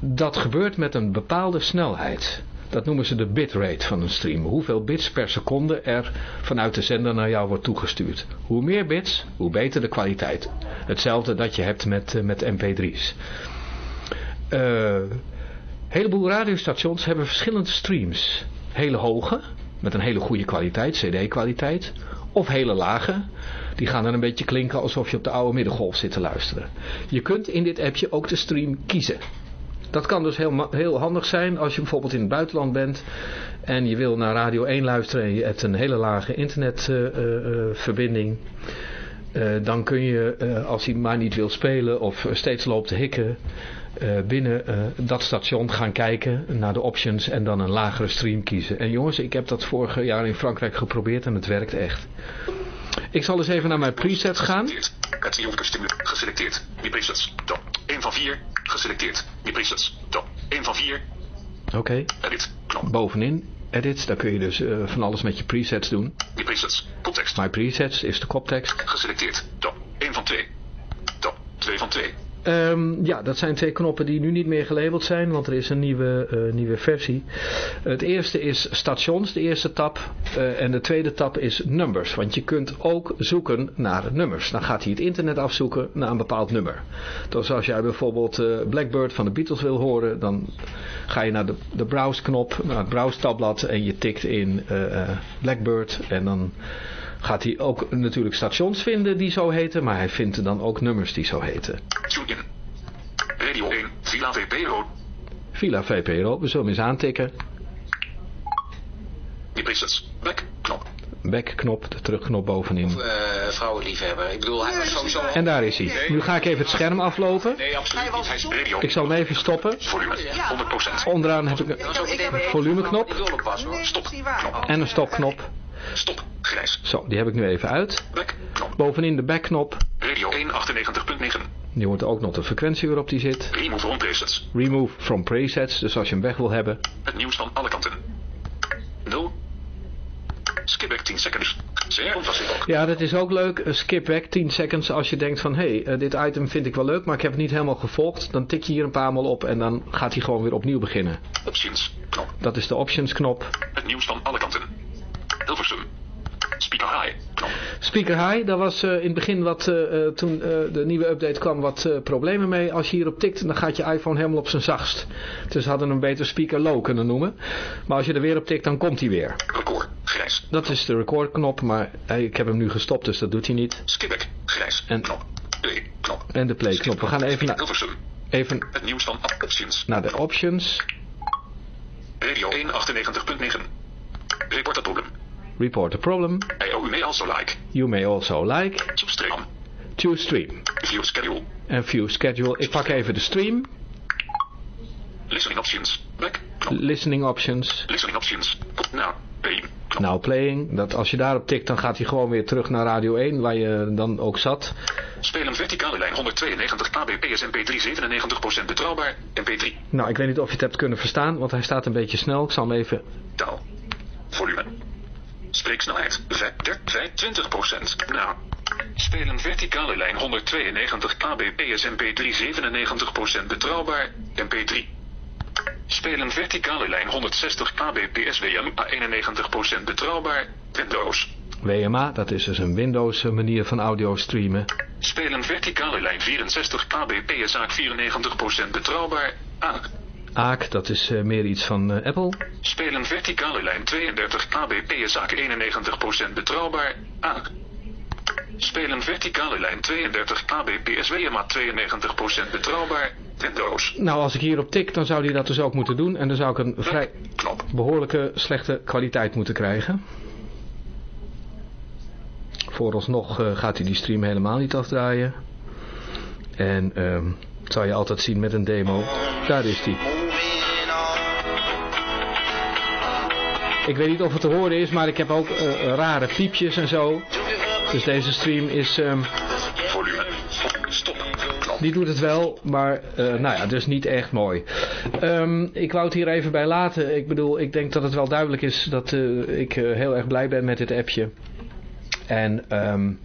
Dat gebeurt met een bepaalde snelheid. Dat noemen ze de bitrate van een stream. Hoeveel bits per seconde er vanuit de zender naar jou wordt toegestuurd. Hoe meer bits, hoe beter de kwaliteit. Hetzelfde dat je hebt met, eh, met mp3's. Eh, Een heleboel radiostations hebben verschillende streams. Hele hoge, met een hele goede kwaliteit, cd-kwaliteit. Of hele lage, die gaan dan een beetje klinken alsof je op de oude middengolf zit te luisteren. Je kunt in dit appje ook de stream kiezen. Dat kan dus heel, heel handig zijn als je bijvoorbeeld in het buitenland bent en je wil naar Radio 1 luisteren en je hebt een hele lage internetverbinding. dan kun je, eh, als hij maar niet wil spelen of steeds loopt te hikken, eh, binnen eh, dat station gaan kijken naar de options en dan een lagere stream kiezen. En jongens, ik heb dat vorig jaar in Frankrijk geprobeerd en het werkt echt. Ik zal eens even naar mijn presets gaan. Stimulus. Geselecteerd. Die presets. Top. 1 van 4. Geselecteerd. Die presets. Top. 1 van 4. Oké. Edit. Knop. Bovenin, edit, daar kun je dus eh, van alles met je presets doen. Die presets. Koptekst. My presets is de koptekst. Geselecteerd. Top. 1 van 2. Top. 2 van 2. Ehm, ja, dat zijn twee knoppen die nu niet meer gelabeld zijn, want er is een nieuwe, eh, nieuwe versie. Het eerste is stations, de eerste tab. eh, en de tweede tab is numbers, want je kunt ook zoeken naar nummers. Dan gaat hij het internet afzoeken naar een bepaald nummer. Dus als jij bijvoorbeeld eh, Blackbird van de Beatles wil horen, dan ga je naar de, de browse knop, naar het browse tabblad en je tikt in Blackbird en dan gaat hij ook natuurlijk stations vinden die zo heten, maar hij vindt dan ook nummers die zo heten. Radio 1. Villa VPRO. Villa VPRO, we zullen hem eens aantikken. Die presets. Back. Knop. Backknop, de terugknop bovenin. eh vrouwenliefhebber. Ik bedoel, hij was sowieso... En daar is hij. Nu ga ik even het scherm aflopen. Nee, absoluut niet. Hij is Radio. Ik zal hem even stoppen. Volume. 100%. Onderaan heb ik een volumeknop. Stop. Knop. en een stopknop. Stop. Zo, die heb ik nu even uit. Bovenin de backknop. Radio 1 98.9. Die hoort ook nog de frequentie waarop die zit. Remove on presets. Remove from presets, dus als je hem weg wil hebben. Het nieuws van alle kanten. 0. Skip back 10 seconds. Zeer. Ja, dat is ook leuk. Eh, Skip back 10 seconds als je denkt van... hé, hey, dit item vind ik wel leuk, maar ik heb het niet helemaal gevolgd. Dan tik je hier een paar maal op en dan gaat hij gewoon weer opnieuw beginnen. Options. Knop. Dat is de options knop. Het nieuws van alle kanten. Hilversum. Speaker high. Knop. Speaker High, daar was uh, in het begin wat, uh, toen uh, de nieuwe update kwam, wat problemen mee. Als je hierop tikt, dan gaat je iPhone helemaal op zijn zachtst. Dus hadden hem beter Speaker Low kunnen noemen. Maar als je er weer op tikt, dan komt hij weer. Record. Grijs. Dat is de record knop, maar ik heb hem nu gestopt, dus dat doet hij niet. Skipback. Grijs. En, knop. Play. Knop. En de play knop. We gaan even naar, even Het nieuws van options. naar de options. Radio 198.9. Report a problem. Report a problem. You may also like. You may also like. To stream. To stream. View schedule. En view schedule. Ik pak even de stream. Listening options. Back. Listening options. Listening options. Now. Playing. Now playing. Dat als je daarop tikt, dan gaat hij gewoon weer terug naar Radio 1, waar je dan ook zat. Spelen verticale lijn 192 kbps MP3 97% betrouwbaar. MP3. Nou, ik weet niet of je het hebt kunnen verstaan, want hij staat een beetje snel. Ik zal hem even... Taal. Volume. Spreeksnelheid 20%. Nou. Spelen verticale lijn 192 kbps MP3 97% betrouwbaar. MP3. Spelen verticale lijn 160 kbps WMA 91% betrouwbaar. Windows. WMA, dat is dus een Windows manier van audio streamen. Spelen verticale lijn 64 kbps AAK 94% betrouwbaar. AAK. AAK, dat is uh, meer iets van uh, Apple. Spelen verticale lijn 32 kbps AAK 91% betrouwbaar. AAK. Spelen verticale lijn 32 kbps WMA 92% betrouwbaar. Windows. Nou, als ik hierop tik, dan zou hij dat dus ook moeten doen. En dan zou ik een vrij Knop. behoorlijke slechte kwaliteit moeten krijgen. Vooralsnog uh, gaat hij die stream helemaal niet afdraaien. En uh, zou je altijd zien met een demo. Daar is die. Ik weet niet of het te horen is, maar ik heb ook uh, rare piepjes en zo. Dus deze stream is... Um, Volume. Stop. Die doet het wel, maar uh, nou ja, dus niet echt mooi. Um, ik wou het hier even bij laten. Ik bedoel, ik denk dat het wel duidelijk is dat uh, ik heel erg blij ben met dit appje. En um,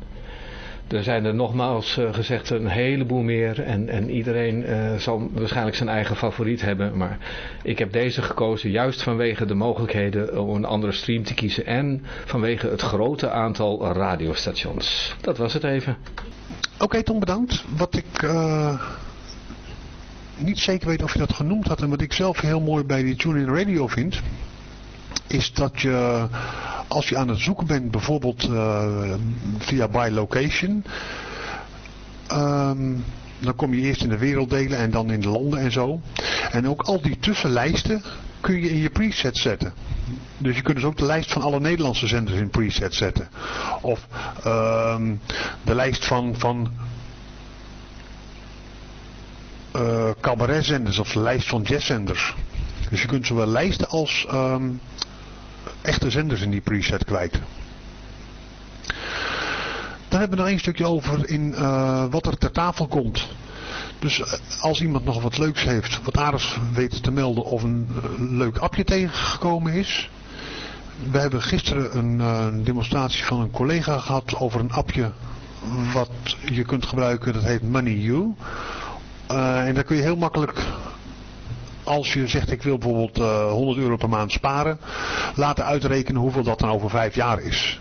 er zijn er nogmaals uh, gezegd een heleboel meer. En, en iedereen uh, zal waarschijnlijk zijn eigen favoriet hebben. Maar ik heb deze gekozen juist vanwege de mogelijkheden om een andere stream te kiezen. En vanwege het grote aantal radiostations. Dat was het even. Oké okay, Tom, bedankt. Wat ik uh, niet zeker weet of je dat genoemd had. En wat ik zelf heel mooi bij die TuneIn Radio vind. Is dat je als je aan het zoeken bent, bijvoorbeeld uh, via by location, um, dan kom je eerst in de werelddelen en dan in de landen en zo. En ook al die tussenlijsten kun je in je preset zetten. Dus je kunt dus ook de lijst van alle Nederlandse zenders in preset zetten. Of um, de lijst van, van uh, cabaretzenders of de lijst van jazzzenders. Dus je kunt zowel lijsten als um, echte zenders in die preset kwijt. Dan hebben we nog één stukje over in uh, wat er ter tafel komt. Dus uh, als iemand nog wat leuks heeft, wat aardigs weet te melden of een uh, leuk appje tegengekomen is. We hebben gisteren een demonstratie van een collega gehad over een appje wat je kunt gebruiken. Dat heet Money You. en daar kun je heel makkelijk als je zegt ik wil bijvoorbeeld uh, 100 euro per maand sparen, laten uitrekenen hoeveel dat dan over vijf jaar is.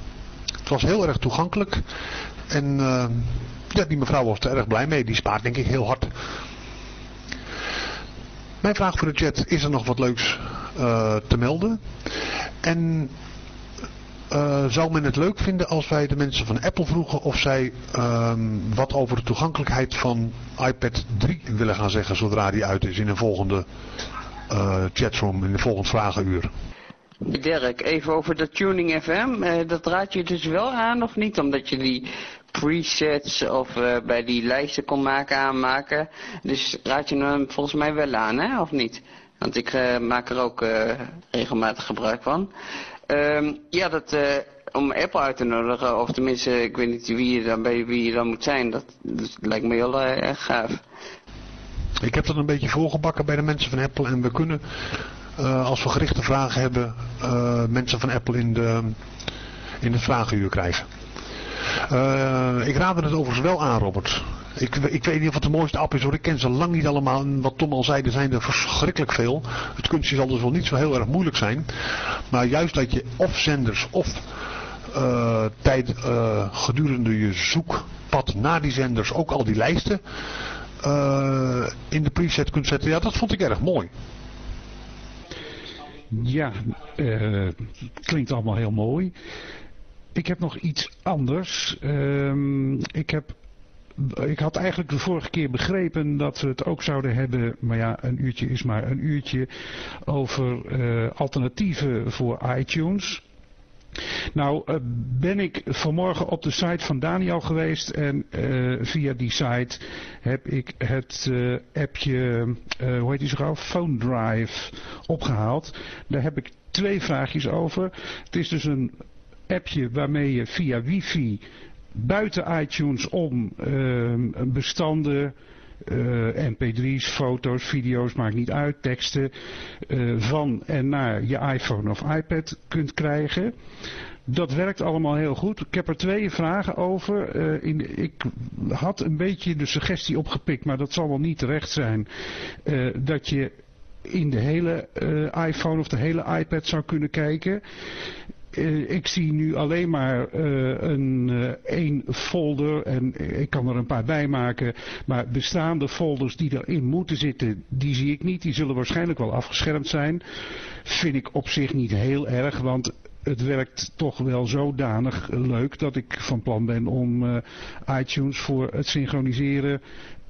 Het was heel erg toegankelijk en uh, ja, die mevrouw was er erg blij mee. Die spaart denk ik heel hard. Mijn vraag voor de chat, is er nog wat leuks uh, te melden? En uh, zou men het leuk vinden als wij de mensen van Apple vroegen of zij um, wat over de toegankelijkheid van iPad 3 willen gaan zeggen zodra die uit is in een volgende uh, chatroom, in een volgend vragenuur. Dirk, even over de Tuning FM. Uh, dat raad je dus wel aan of niet? Omdat je die presets of bij die lijsten kon maken aanmaken. Dus raad je hem volgens mij wel aan, hè? Of niet? Want ik uh, maak er ook regelmatig gebruik van. Um, ja, dat, uh, om Apple uit te nodigen, of tenminste, ik weet niet wie je dan, bij wie je dan moet zijn, dat, lijkt me heel uh, erg gaaf. Ik heb dat een beetje voorgebakken bij de mensen van Apple en we kunnen, uh, als we gerichte vragen hebben, mensen van Apple in de, in het vragenuur krijgen. Ik raad het overigens wel aan, Robert. Ik, ik weet niet of het de mooiste app is hoor. Ik ken ze lang niet allemaal. En wat Tom al zei, er zijn er verschrikkelijk veel. Het kunstje zal dus wel niet zo heel erg moeilijk zijn. Maar juist dat je of zenders of uh, tijd uh, gedurende je zoekpad naar die zenders ook al die lijsten uh, in de preset kunt zetten. Ja, dat vond ik erg mooi. Ja, klinkt allemaal heel mooi. Ik heb nog iets anders. Ehm, ik heb ik had eigenlijk de vorige keer begrepen dat we het ook zouden hebben, maar ja, een uurtje is maar een uurtje, over uh, alternatieven voor iTunes. Nou uh, ben ik vanmorgen op de site van Daniel geweest en uh, via die site heb ik het appje, hoe heet die zo Phone Drive opgehaald. Daar heb ik twee vraagjes over. Het is dus een appje waarmee je via wifi buiten iTunes om uh, bestanden, uh, mp3's, foto's, video's, maakt niet uit, teksten uh, van en naar je iPhone of iPad kunt krijgen. Dat werkt allemaal heel goed. Ik heb er twee vragen over. Uh, in, ik had een beetje de suggestie opgepikt, maar dat zal wel niet terecht zijn, dat je in de hele iPhone of de hele iPad zou kunnen kijken. Uh, ik zie nu alleen maar uh, een uh, één folder en ik kan er een paar bij maken. Maar bestaande folders die erin moeten zitten, die zie ik niet. Die zullen waarschijnlijk wel afgeschermd zijn. Vind ik op zich niet heel erg, want het werkt toch wel zodanig leuk dat ik van plan ben om iTunes voor het synchroniseren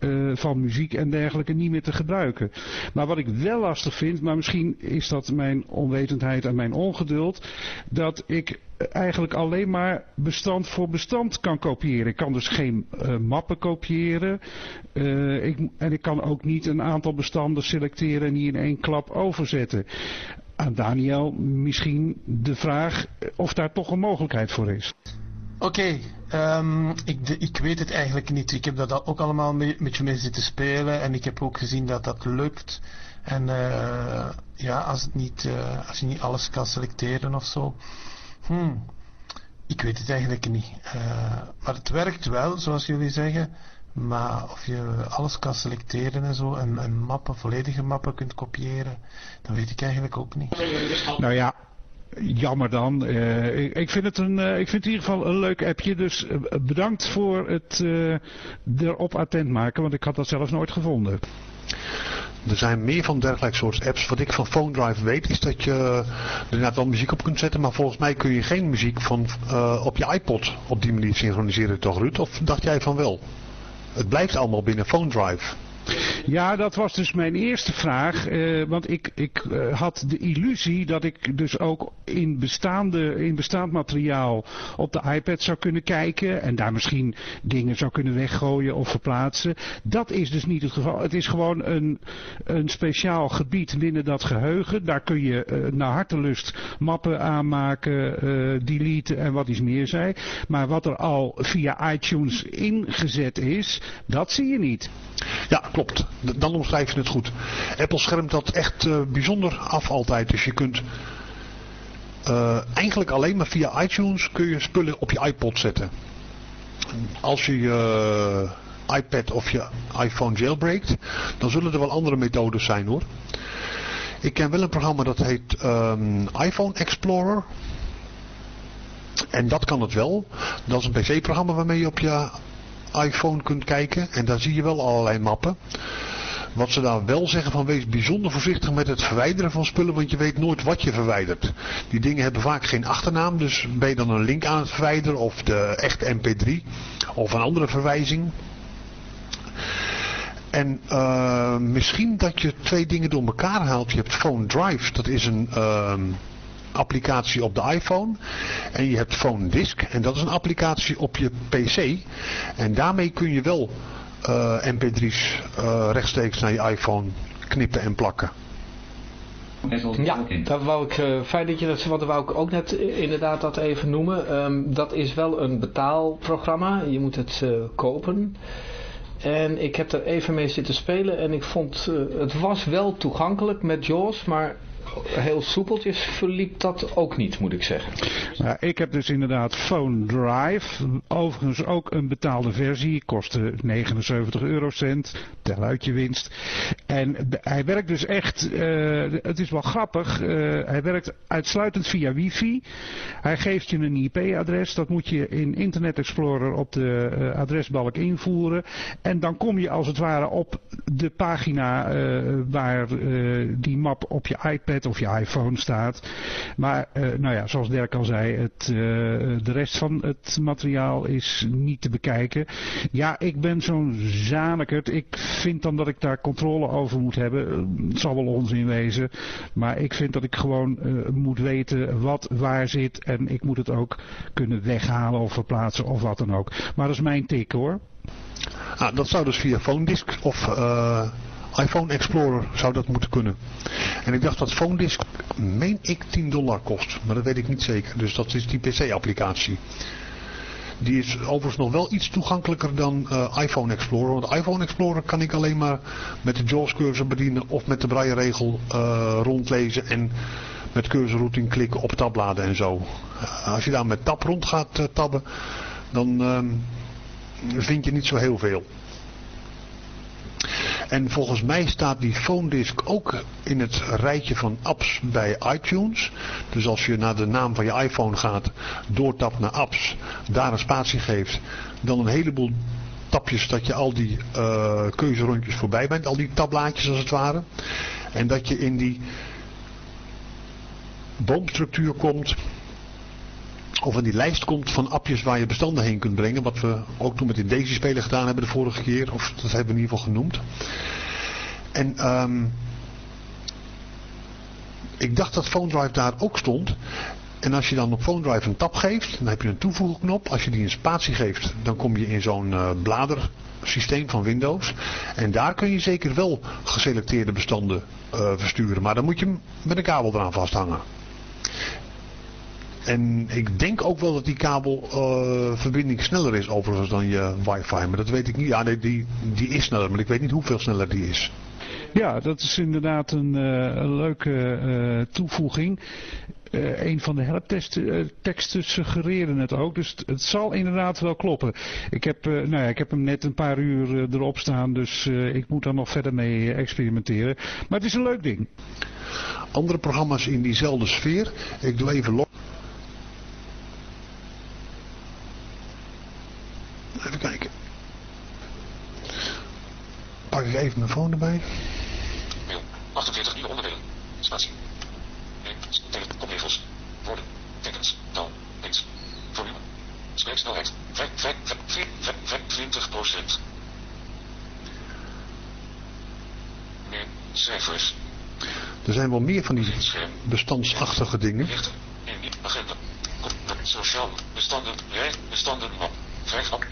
uh, van muziek en dergelijke niet meer te gebruiken. Maar wat ik wel lastig vind, maar misschien is dat mijn onwetendheid en mijn ongeduld, dat ik eigenlijk alleen maar bestand voor bestand kan kopiëren. Ik kan dus geen uh, mappen kopiëren. Uh, ik, en ik kan ook niet een aantal bestanden selecteren en die in één klap overzetten. Aan Daniel misschien de vraag of daar toch een mogelijkheid voor is. Oké, um, ik, ik weet het eigenlijk niet. Ik heb dat ook allemaal een beetje mee zitten spelen en ik heb ook gezien dat dat lukt. En uh, ja, als, het niet, uh, als je niet alles kan selecteren of zo. Hmm, ik weet het eigenlijk niet. Uh, maar het werkt wel, zoals jullie zeggen. Maar of je alles kan selecteren en zo, en, en mappen, volledige mappen kunt kopiëren, dat weet ik eigenlijk ook niet. Nou ja, jammer dan. Uh, ik, vind het een, uh, ik vind in ieder geval een leuk appje. Dus uh, bedankt voor het erop attent maken. Want ik had dat zelf nooit gevonden. Er zijn meer van dergelijke soort apps. Wat ik van Phone Drive weet is dat je er inderdaad wel muziek op kunt zetten. Maar volgens mij kun je geen muziek van, op je iPod op die manier synchroniseren toch Ruud? Of dacht jij van wel? Het blijft allemaal binnen Phone Drive. Ja, dat was dus mijn eerste vraag. Uh, want ik, ik uh, had de illusie dat ik dus ook in, bestaande, in bestaand materiaal op de iPad zou kunnen kijken. En daar misschien dingen zou kunnen weggooien of verplaatsen. Dat is dus niet het geval. Het is gewoon een, een speciaal gebied binnen dat geheugen. Daar kun je uh, naar hartelust mappen aanmaken, deleten en wat iets meer zei. Maar wat er al via iTunes ingezet is, dat zie je niet. Ja, klopt. Dan omschrijf je het goed. Apple schermt dat echt uh, bijzonder af altijd. Dus je kunt uh, eigenlijk alleen maar via iTunes kun je spullen op je iPod zetten. Als je je iPad of je iPhone jailbreakt, dan zullen er wel andere methodes zijn hoor. Ik ken wel een programma dat heet um, iPhone Explorer. En dat kan het wel. Dat is een pc-programma waarmee je op je iPhone kunt kijken. En daar zie je wel allerlei mappen. Wat ze daar wel zeggen van wees bijzonder voorzichtig met het verwijderen van spullen, want je weet nooit wat je verwijdert. Die dingen hebben vaak geen achternaam, dus ben je dan een link aan het verwijderen of de echte mp3 of een andere verwijzing. En uh, misschien dat je twee dingen door elkaar haalt. Je hebt Phone Drive, dat is een... Uh, applicatie op de iPhone. En je hebt Phone Disk. En dat is een applicatie op je PC. En daarmee kun je wel uh, mp3's uh, rechtstreeks naar je iPhone knippen en plakken. Ja, dat wou ik, uh, fijn dat je dat wat wou ik ook net inderdaad dat even noemen. Um, dat is wel een betaalprogramma. Je moet het uh, kopen. En ik heb er even mee zitten spelen en ik vond, uh, het was wel toegankelijk met JAWS, maar heel soepeltjes verliep dat ook niet, moet ik zeggen. Nou, ik heb dus inderdaad Phone Drive. Overigens ook een betaalde versie. Kostte 79 eurocent. Tel uit je winst. En hij werkt dus echt, uh, het is wel grappig. Uh, hij werkt uitsluitend via wifi. Hij geeft je een IP-adres. Dat moet je in Internet Explorer op de uh, adresbalk invoeren. En dan kom je als het ware op de pagina waar die map op je iPad of je iPhone staat. Maar nou ja, zoals Dirk al zei, het, de rest van het materiaal is niet te bekijken. Ja, ik ben zo'n zanekert. Ik vind dan dat ik daar controle over moet hebben. Het zal wel onzin wezen. Maar ik vind dat ik gewoon uh, moet weten wat waar zit. En ik moet het ook kunnen weghalen of verplaatsen of wat dan ook. Maar dat is mijn tik hoor. Ah, dat zou dus via phone disk of iPhone Explorer zou dat moeten kunnen. En ik dacht dat phone disk, meen ik, 10 dollar kost. Maar dat weet ik niet zeker. Dus dat is die PC applicatie. Die is overigens nog wel iets toegankelijker dan uh, iPhone Explorer. Want iPhone Explorer kan ik alleen maar met de JAWS cursor bedienen of met de braille regel uh, rondlezen en met cursorrouting klikken op tabbladen en zo. Uh, als je daar met tab rond gaat tabben, dan ehm, vind je niet zo heel veel. En volgens mij staat die phone disk ook in het rijtje van apps bij iTunes. Dus als je naar de naam van je iPhone gaat, doortapt naar apps, daar een spatie geeft, dan een heleboel tapjes dat je al die uh, keuzerondjes voorbij bent, al die tabblaadjes als het ware. En dat je in die boomstructuur komt of in die lijst komt van appjes waar je bestanden heen kunt brengen. Wat we ook toen met die Daisy spelen gedaan hebben de vorige keer. Of dat hebben we in ieder geval genoemd. En um, ik dacht dat PhoneDrive daar ook stond. En als je dan op PhoneDrive een tab geeft, dan heb je een toevoegknop. Als je die een spatie geeft, dan kom je in zo'n uh, bladersysteem van Windows. En daar kun je zeker wel geselecteerde bestanden uh, versturen. Maar dan moet je hem met een kabel eraan vasthangen. En ik denk ook wel dat die kabelverbinding uh, sneller is overigens dan je wifi. Maar dat weet ik niet. Ja, nee, die, die is sneller, maar ik weet niet hoeveel sneller die is. Ja, dat is inderdaad een, een leuke uh, toevoeging. Uh, een van de helpteksten suggereerde het ook. Dus het zal inderdaad wel kloppen. Ik heb, uh, nou ja, ik heb hem net een paar uur erop staan. Dus ik moet daar nog verder mee experimenteren. Maar het is een leuk ding. Andere programma's in diezelfde sfeer. Ik doe even log. Even kijken. Pak ik even mijn phone erbij. Mail. 48 nieuwe onderdelen. Spatie. Kopnevels. Woorden. Tekens. Taal. Links. Volume. Spreeksnelheid. 20 procent. Meer cijfers. Er zijn wel meer van die bestandsachtige dingen. Agenda. Sociaal. Bestanden. Rij. Bestanden. Map. Vijf op.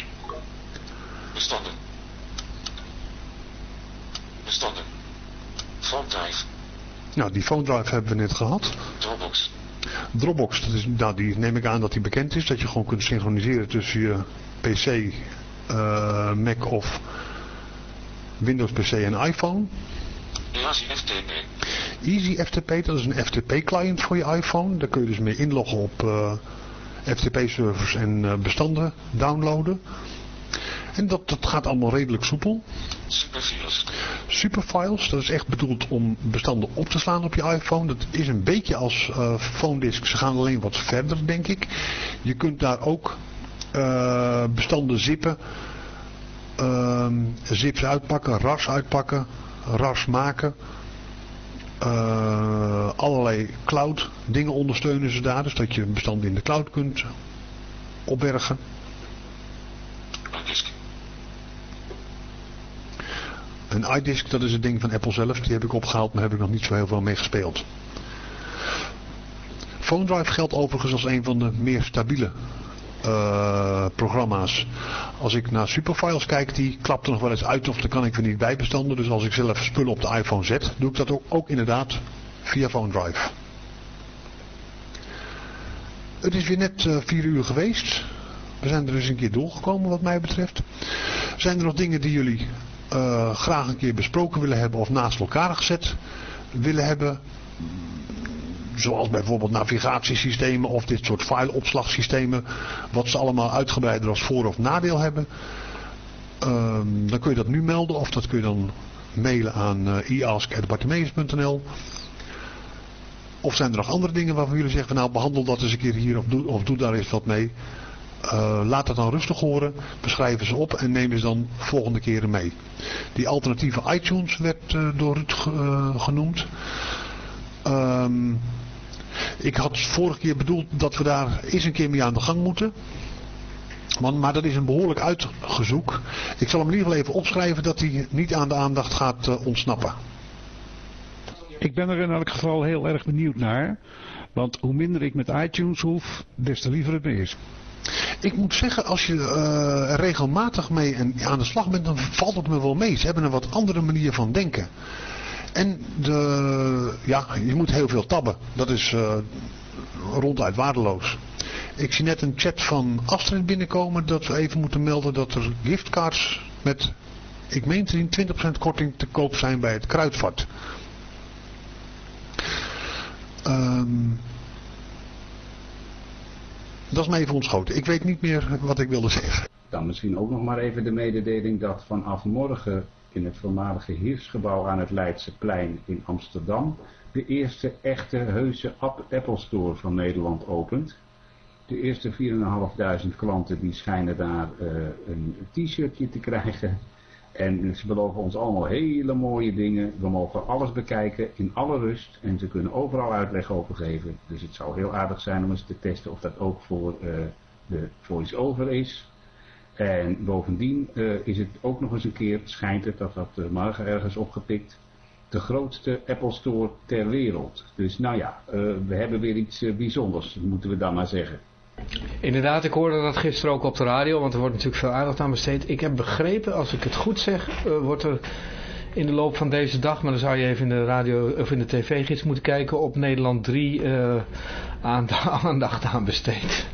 Bestanden. Bestanden. Phone drive. Nou, die phone drive hebben we net gehad. Dropbox. Dropbox, dat is, nou, die neem ik aan dat die bekend is. Dat je gewoon kunt synchroniseren tussen je PC, uh, Mac of Windows PC en iPhone. Easy FTP. Easy FTP, dat is een FTP client voor je iPhone. Daar kun je dus mee inloggen op uh, FTP-servers en uh, bestanden downloaden. En dat, dat gaat allemaal redelijk soepel. Superfiles. Superfiles, dat is echt bedoeld om bestanden op te slaan op je iPhone. Dat is een beetje als uh, phone disk. Ze gaan alleen wat verder, denk ik. Je kunt daar ook uh, bestanden zippen. Uh, zips uitpakken, ras uitpakken, ras maken. Uh, allerlei cloud dingen ondersteunen ze daar. Dus dat je bestanden in de cloud kunt opbergen. Een iDisk, dat is een ding van Apple zelf. Die heb ik opgehaald, maar heb ik nog niet zo heel veel mee gespeeld. PhoneDrive geldt overigens als een van de meer stabiele uh, programma's. Als ik naar Superfiles kijk, die klapt er nog wel eens uit of daar kan ik er niet bij bestanden. Dus als ik zelf spullen op de iPhone zet, doe ik dat ook, ook inderdaad via PhoneDrive. Het is weer net uh, vier uur geweest. We zijn er dus een keer doorgekomen wat mij betreft. Zijn er nog dingen die jullie uh, graag een keer besproken willen hebben of naast elkaar gezet willen hebben zoals bijvoorbeeld navigatiesystemen of dit soort fileopslagsystemen, wat ze allemaal uitgebreider als voor- of nadeel hebben. Ehm, dan kun je dat nu melden of dat kun je dan mailen aan uh, Of zijn er nog andere dingen waarvan jullie zeggen, nou behandel dat eens een keer hier of doe, of doe daar eens wat mee. Uh, laat het dan rustig horen, beschrijven ze op en nemen ze dan volgende keren mee. Die alternatieve iTunes werd uh, door Ruud genoemd. Um, ik had vorige keer bedoeld dat we daar eens een keer mee aan de gang moeten. Maar, dat is een behoorlijk uitgezoek. Ik zal hem geval even opschrijven dat hij niet aan de aandacht gaat ontsnappen. Ik ben er in elk geval heel erg benieuwd naar. Want hoe minder ik met iTunes hoef, des te liever het me is. Ik moet zeggen, als je uh, regelmatig mee aan de slag bent, dan valt het me wel mee. Ze hebben een wat andere manier van denken. En de, ja, je moet heel veel tabben. Dat is uh, ronduit waardeloos. Ik zie net een chat van Astrid binnenkomen dat we even moeten melden dat er giftcards met, ik meen te zien, 20% korting te koop zijn bij het kruidvat. Um, dat is mij even ontschoten. Ik weet niet meer wat ik wilde zeggen. Dan misschien ook nog maar even de mededeling dat vanaf morgen in het voormalige Hirsgebouw aan het Leidseplein in Amsterdam de eerste echte heuse Apple Store van Nederland opent. De eerste 4.500 klanten die schijnen daar uh, een t-shirtje te krijgen. En ze beloven ons allemaal hele mooie dingen. We mogen alles bekijken in alle rust. En ze kunnen overal uitleg over geven. Dus het zou heel aardig zijn om eens te testen of dat ook voor uh, de voice-over is. En bovendien uh, is het ook nog eens een keer, schijnt het dat dat uh, morgen ergens opgepikt, de grootste Apple Store ter wereld. Dus nou ja, we hebben weer iets bijzonders, moeten we dan maar zeggen. Inderdaad, ik hoorde dat gisteren ook op de radio, want er wordt natuurlijk veel aandacht aan besteed. Ik heb begrepen, als ik het goed zeg, wordt er in de loop van deze dag, maar dan zou je even in de radio of in de tv-gids moeten kijken, op Nederland 3 aandacht aan besteed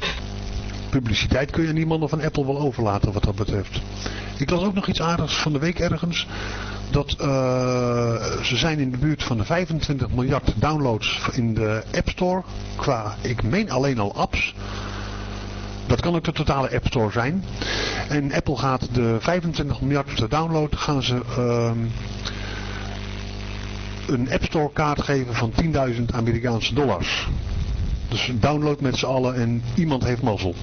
publiciteit kun je niemand of van Apple wel overlaten wat dat betreft. Ik las ook nog iets aardigs van de week ergens. Dat uh, ze zijn in de buurt van de 25 miljard downloads in de App Store. Qua, ik meen alleen al apps. Dat kan ook de totale App Store zijn. En Apple gaat de 25 miljard download gaan ze uh, een App Store kaart geven van 10.000 Amerikaanse dollars. Dus download met z'n allen en iemand heeft mazzel.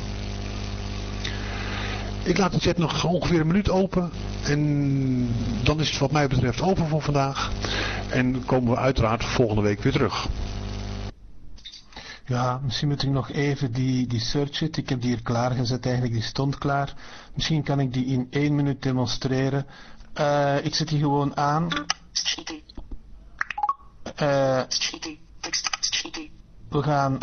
Ik laat de chat nog ongeveer een minuut open. En dan is het wat mij betreft open voor vandaag. En komen we uiteraard volgende week weer terug. Ja, misschien moet ik nog even die, die search it. Ik heb die hier klaargezet eigenlijk, die stond klaar. Misschien kan ik die in één minuut demonstreren. Uh, ik zet die gewoon aan. Uh, we gaan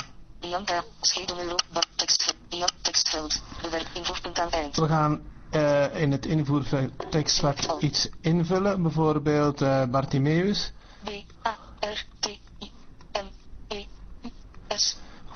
we gaan uh, in het invoertekstvak iets invullen, bijvoorbeeld Bartimeus. B A R T I M U S.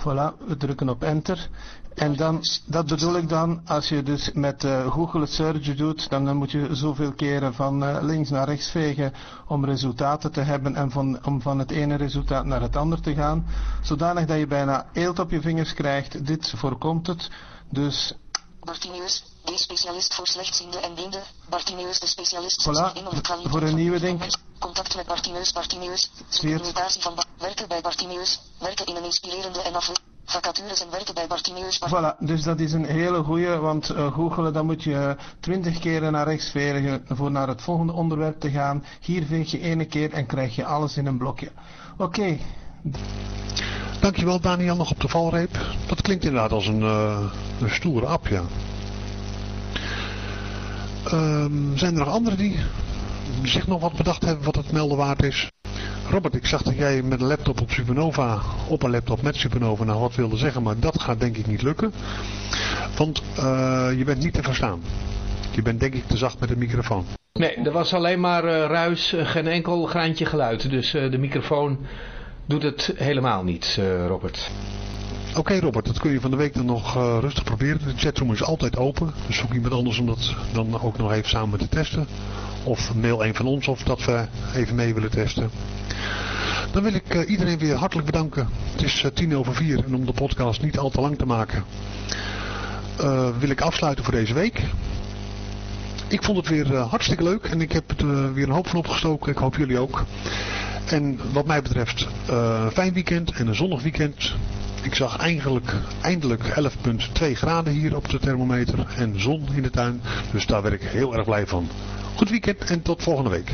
Voilà, we drukken op enter. En dan, dat bedoel ik dan, als je dus met uh, Google search doet, dan, dan moet je zoveel keren van uh, links naar rechts vegen om resultaten te hebben en van, om van het ene resultaat naar het andere te gaan. Zodanig dat je bijna eelt op je vingers krijgt. Dit voorkomt het. Dus... Bartimeus, de specialist voor slechtziende en blinde. Bartimeus, de specialist voilà, voor een nieuwe ding. Contact met Bartimeus, Bartimeus. Imitatie van ba werken bij Bartimeus. Werken in een inspirerende en af vacatures en werken bij Bartimeus. Voilà, dus dat is een hele goeie, want uh, googelen dan moet je twintig keren naar rechts vegen voor naar het volgende onderwerp te gaan. Hier veeg je ene keer en krijg je alles in een blokje. Oké. Okay. Dankjewel Daniel nog op de valreep. Dat klinkt inderdaad als een, uh, een stoere app, ja. Um, zijn er nog anderen die zich nog wat bedacht hebben wat het melden waard is? Robert, ik zag dat jij met een laptop op Supernova, op een laptop met Supernova, nou wat wilde zeggen, maar dat gaat denk ik niet lukken. Want uh, je bent niet te verstaan. Je bent denk ik te zacht met de microfoon. Nee, er was alleen maar uh, ruis, uh, geen enkel graantje geluid. Dus de microfoon doet het helemaal niet, Robert. Oké okay, Robert, dat kun je van de week dan nog rustig proberen. De chatroom is altijd open. Dus zoek iemand anders om dat dan ook nog even samen te testen. Of mail een van ons of dat we even mee willen testen. Dan wil ik iedereen weer hartelijk bedanken. Het is tien over vier en om de podcast niet al te lang te maken... wil ik afsluiten voor deze week. Ik vond het weer hartstikke leuk en ik heb er weer een hoop van opgestoken. Ik hoop jullie ook. En wat mij betreft, fijn weekend en een zonnig weekend. Ik zag eigenlijk, eindelijk 11,2 graden hier op de thermometer en zon in de tuin. Dus daar werd ik heel erg blij van. Goed weekend en tot volgende week.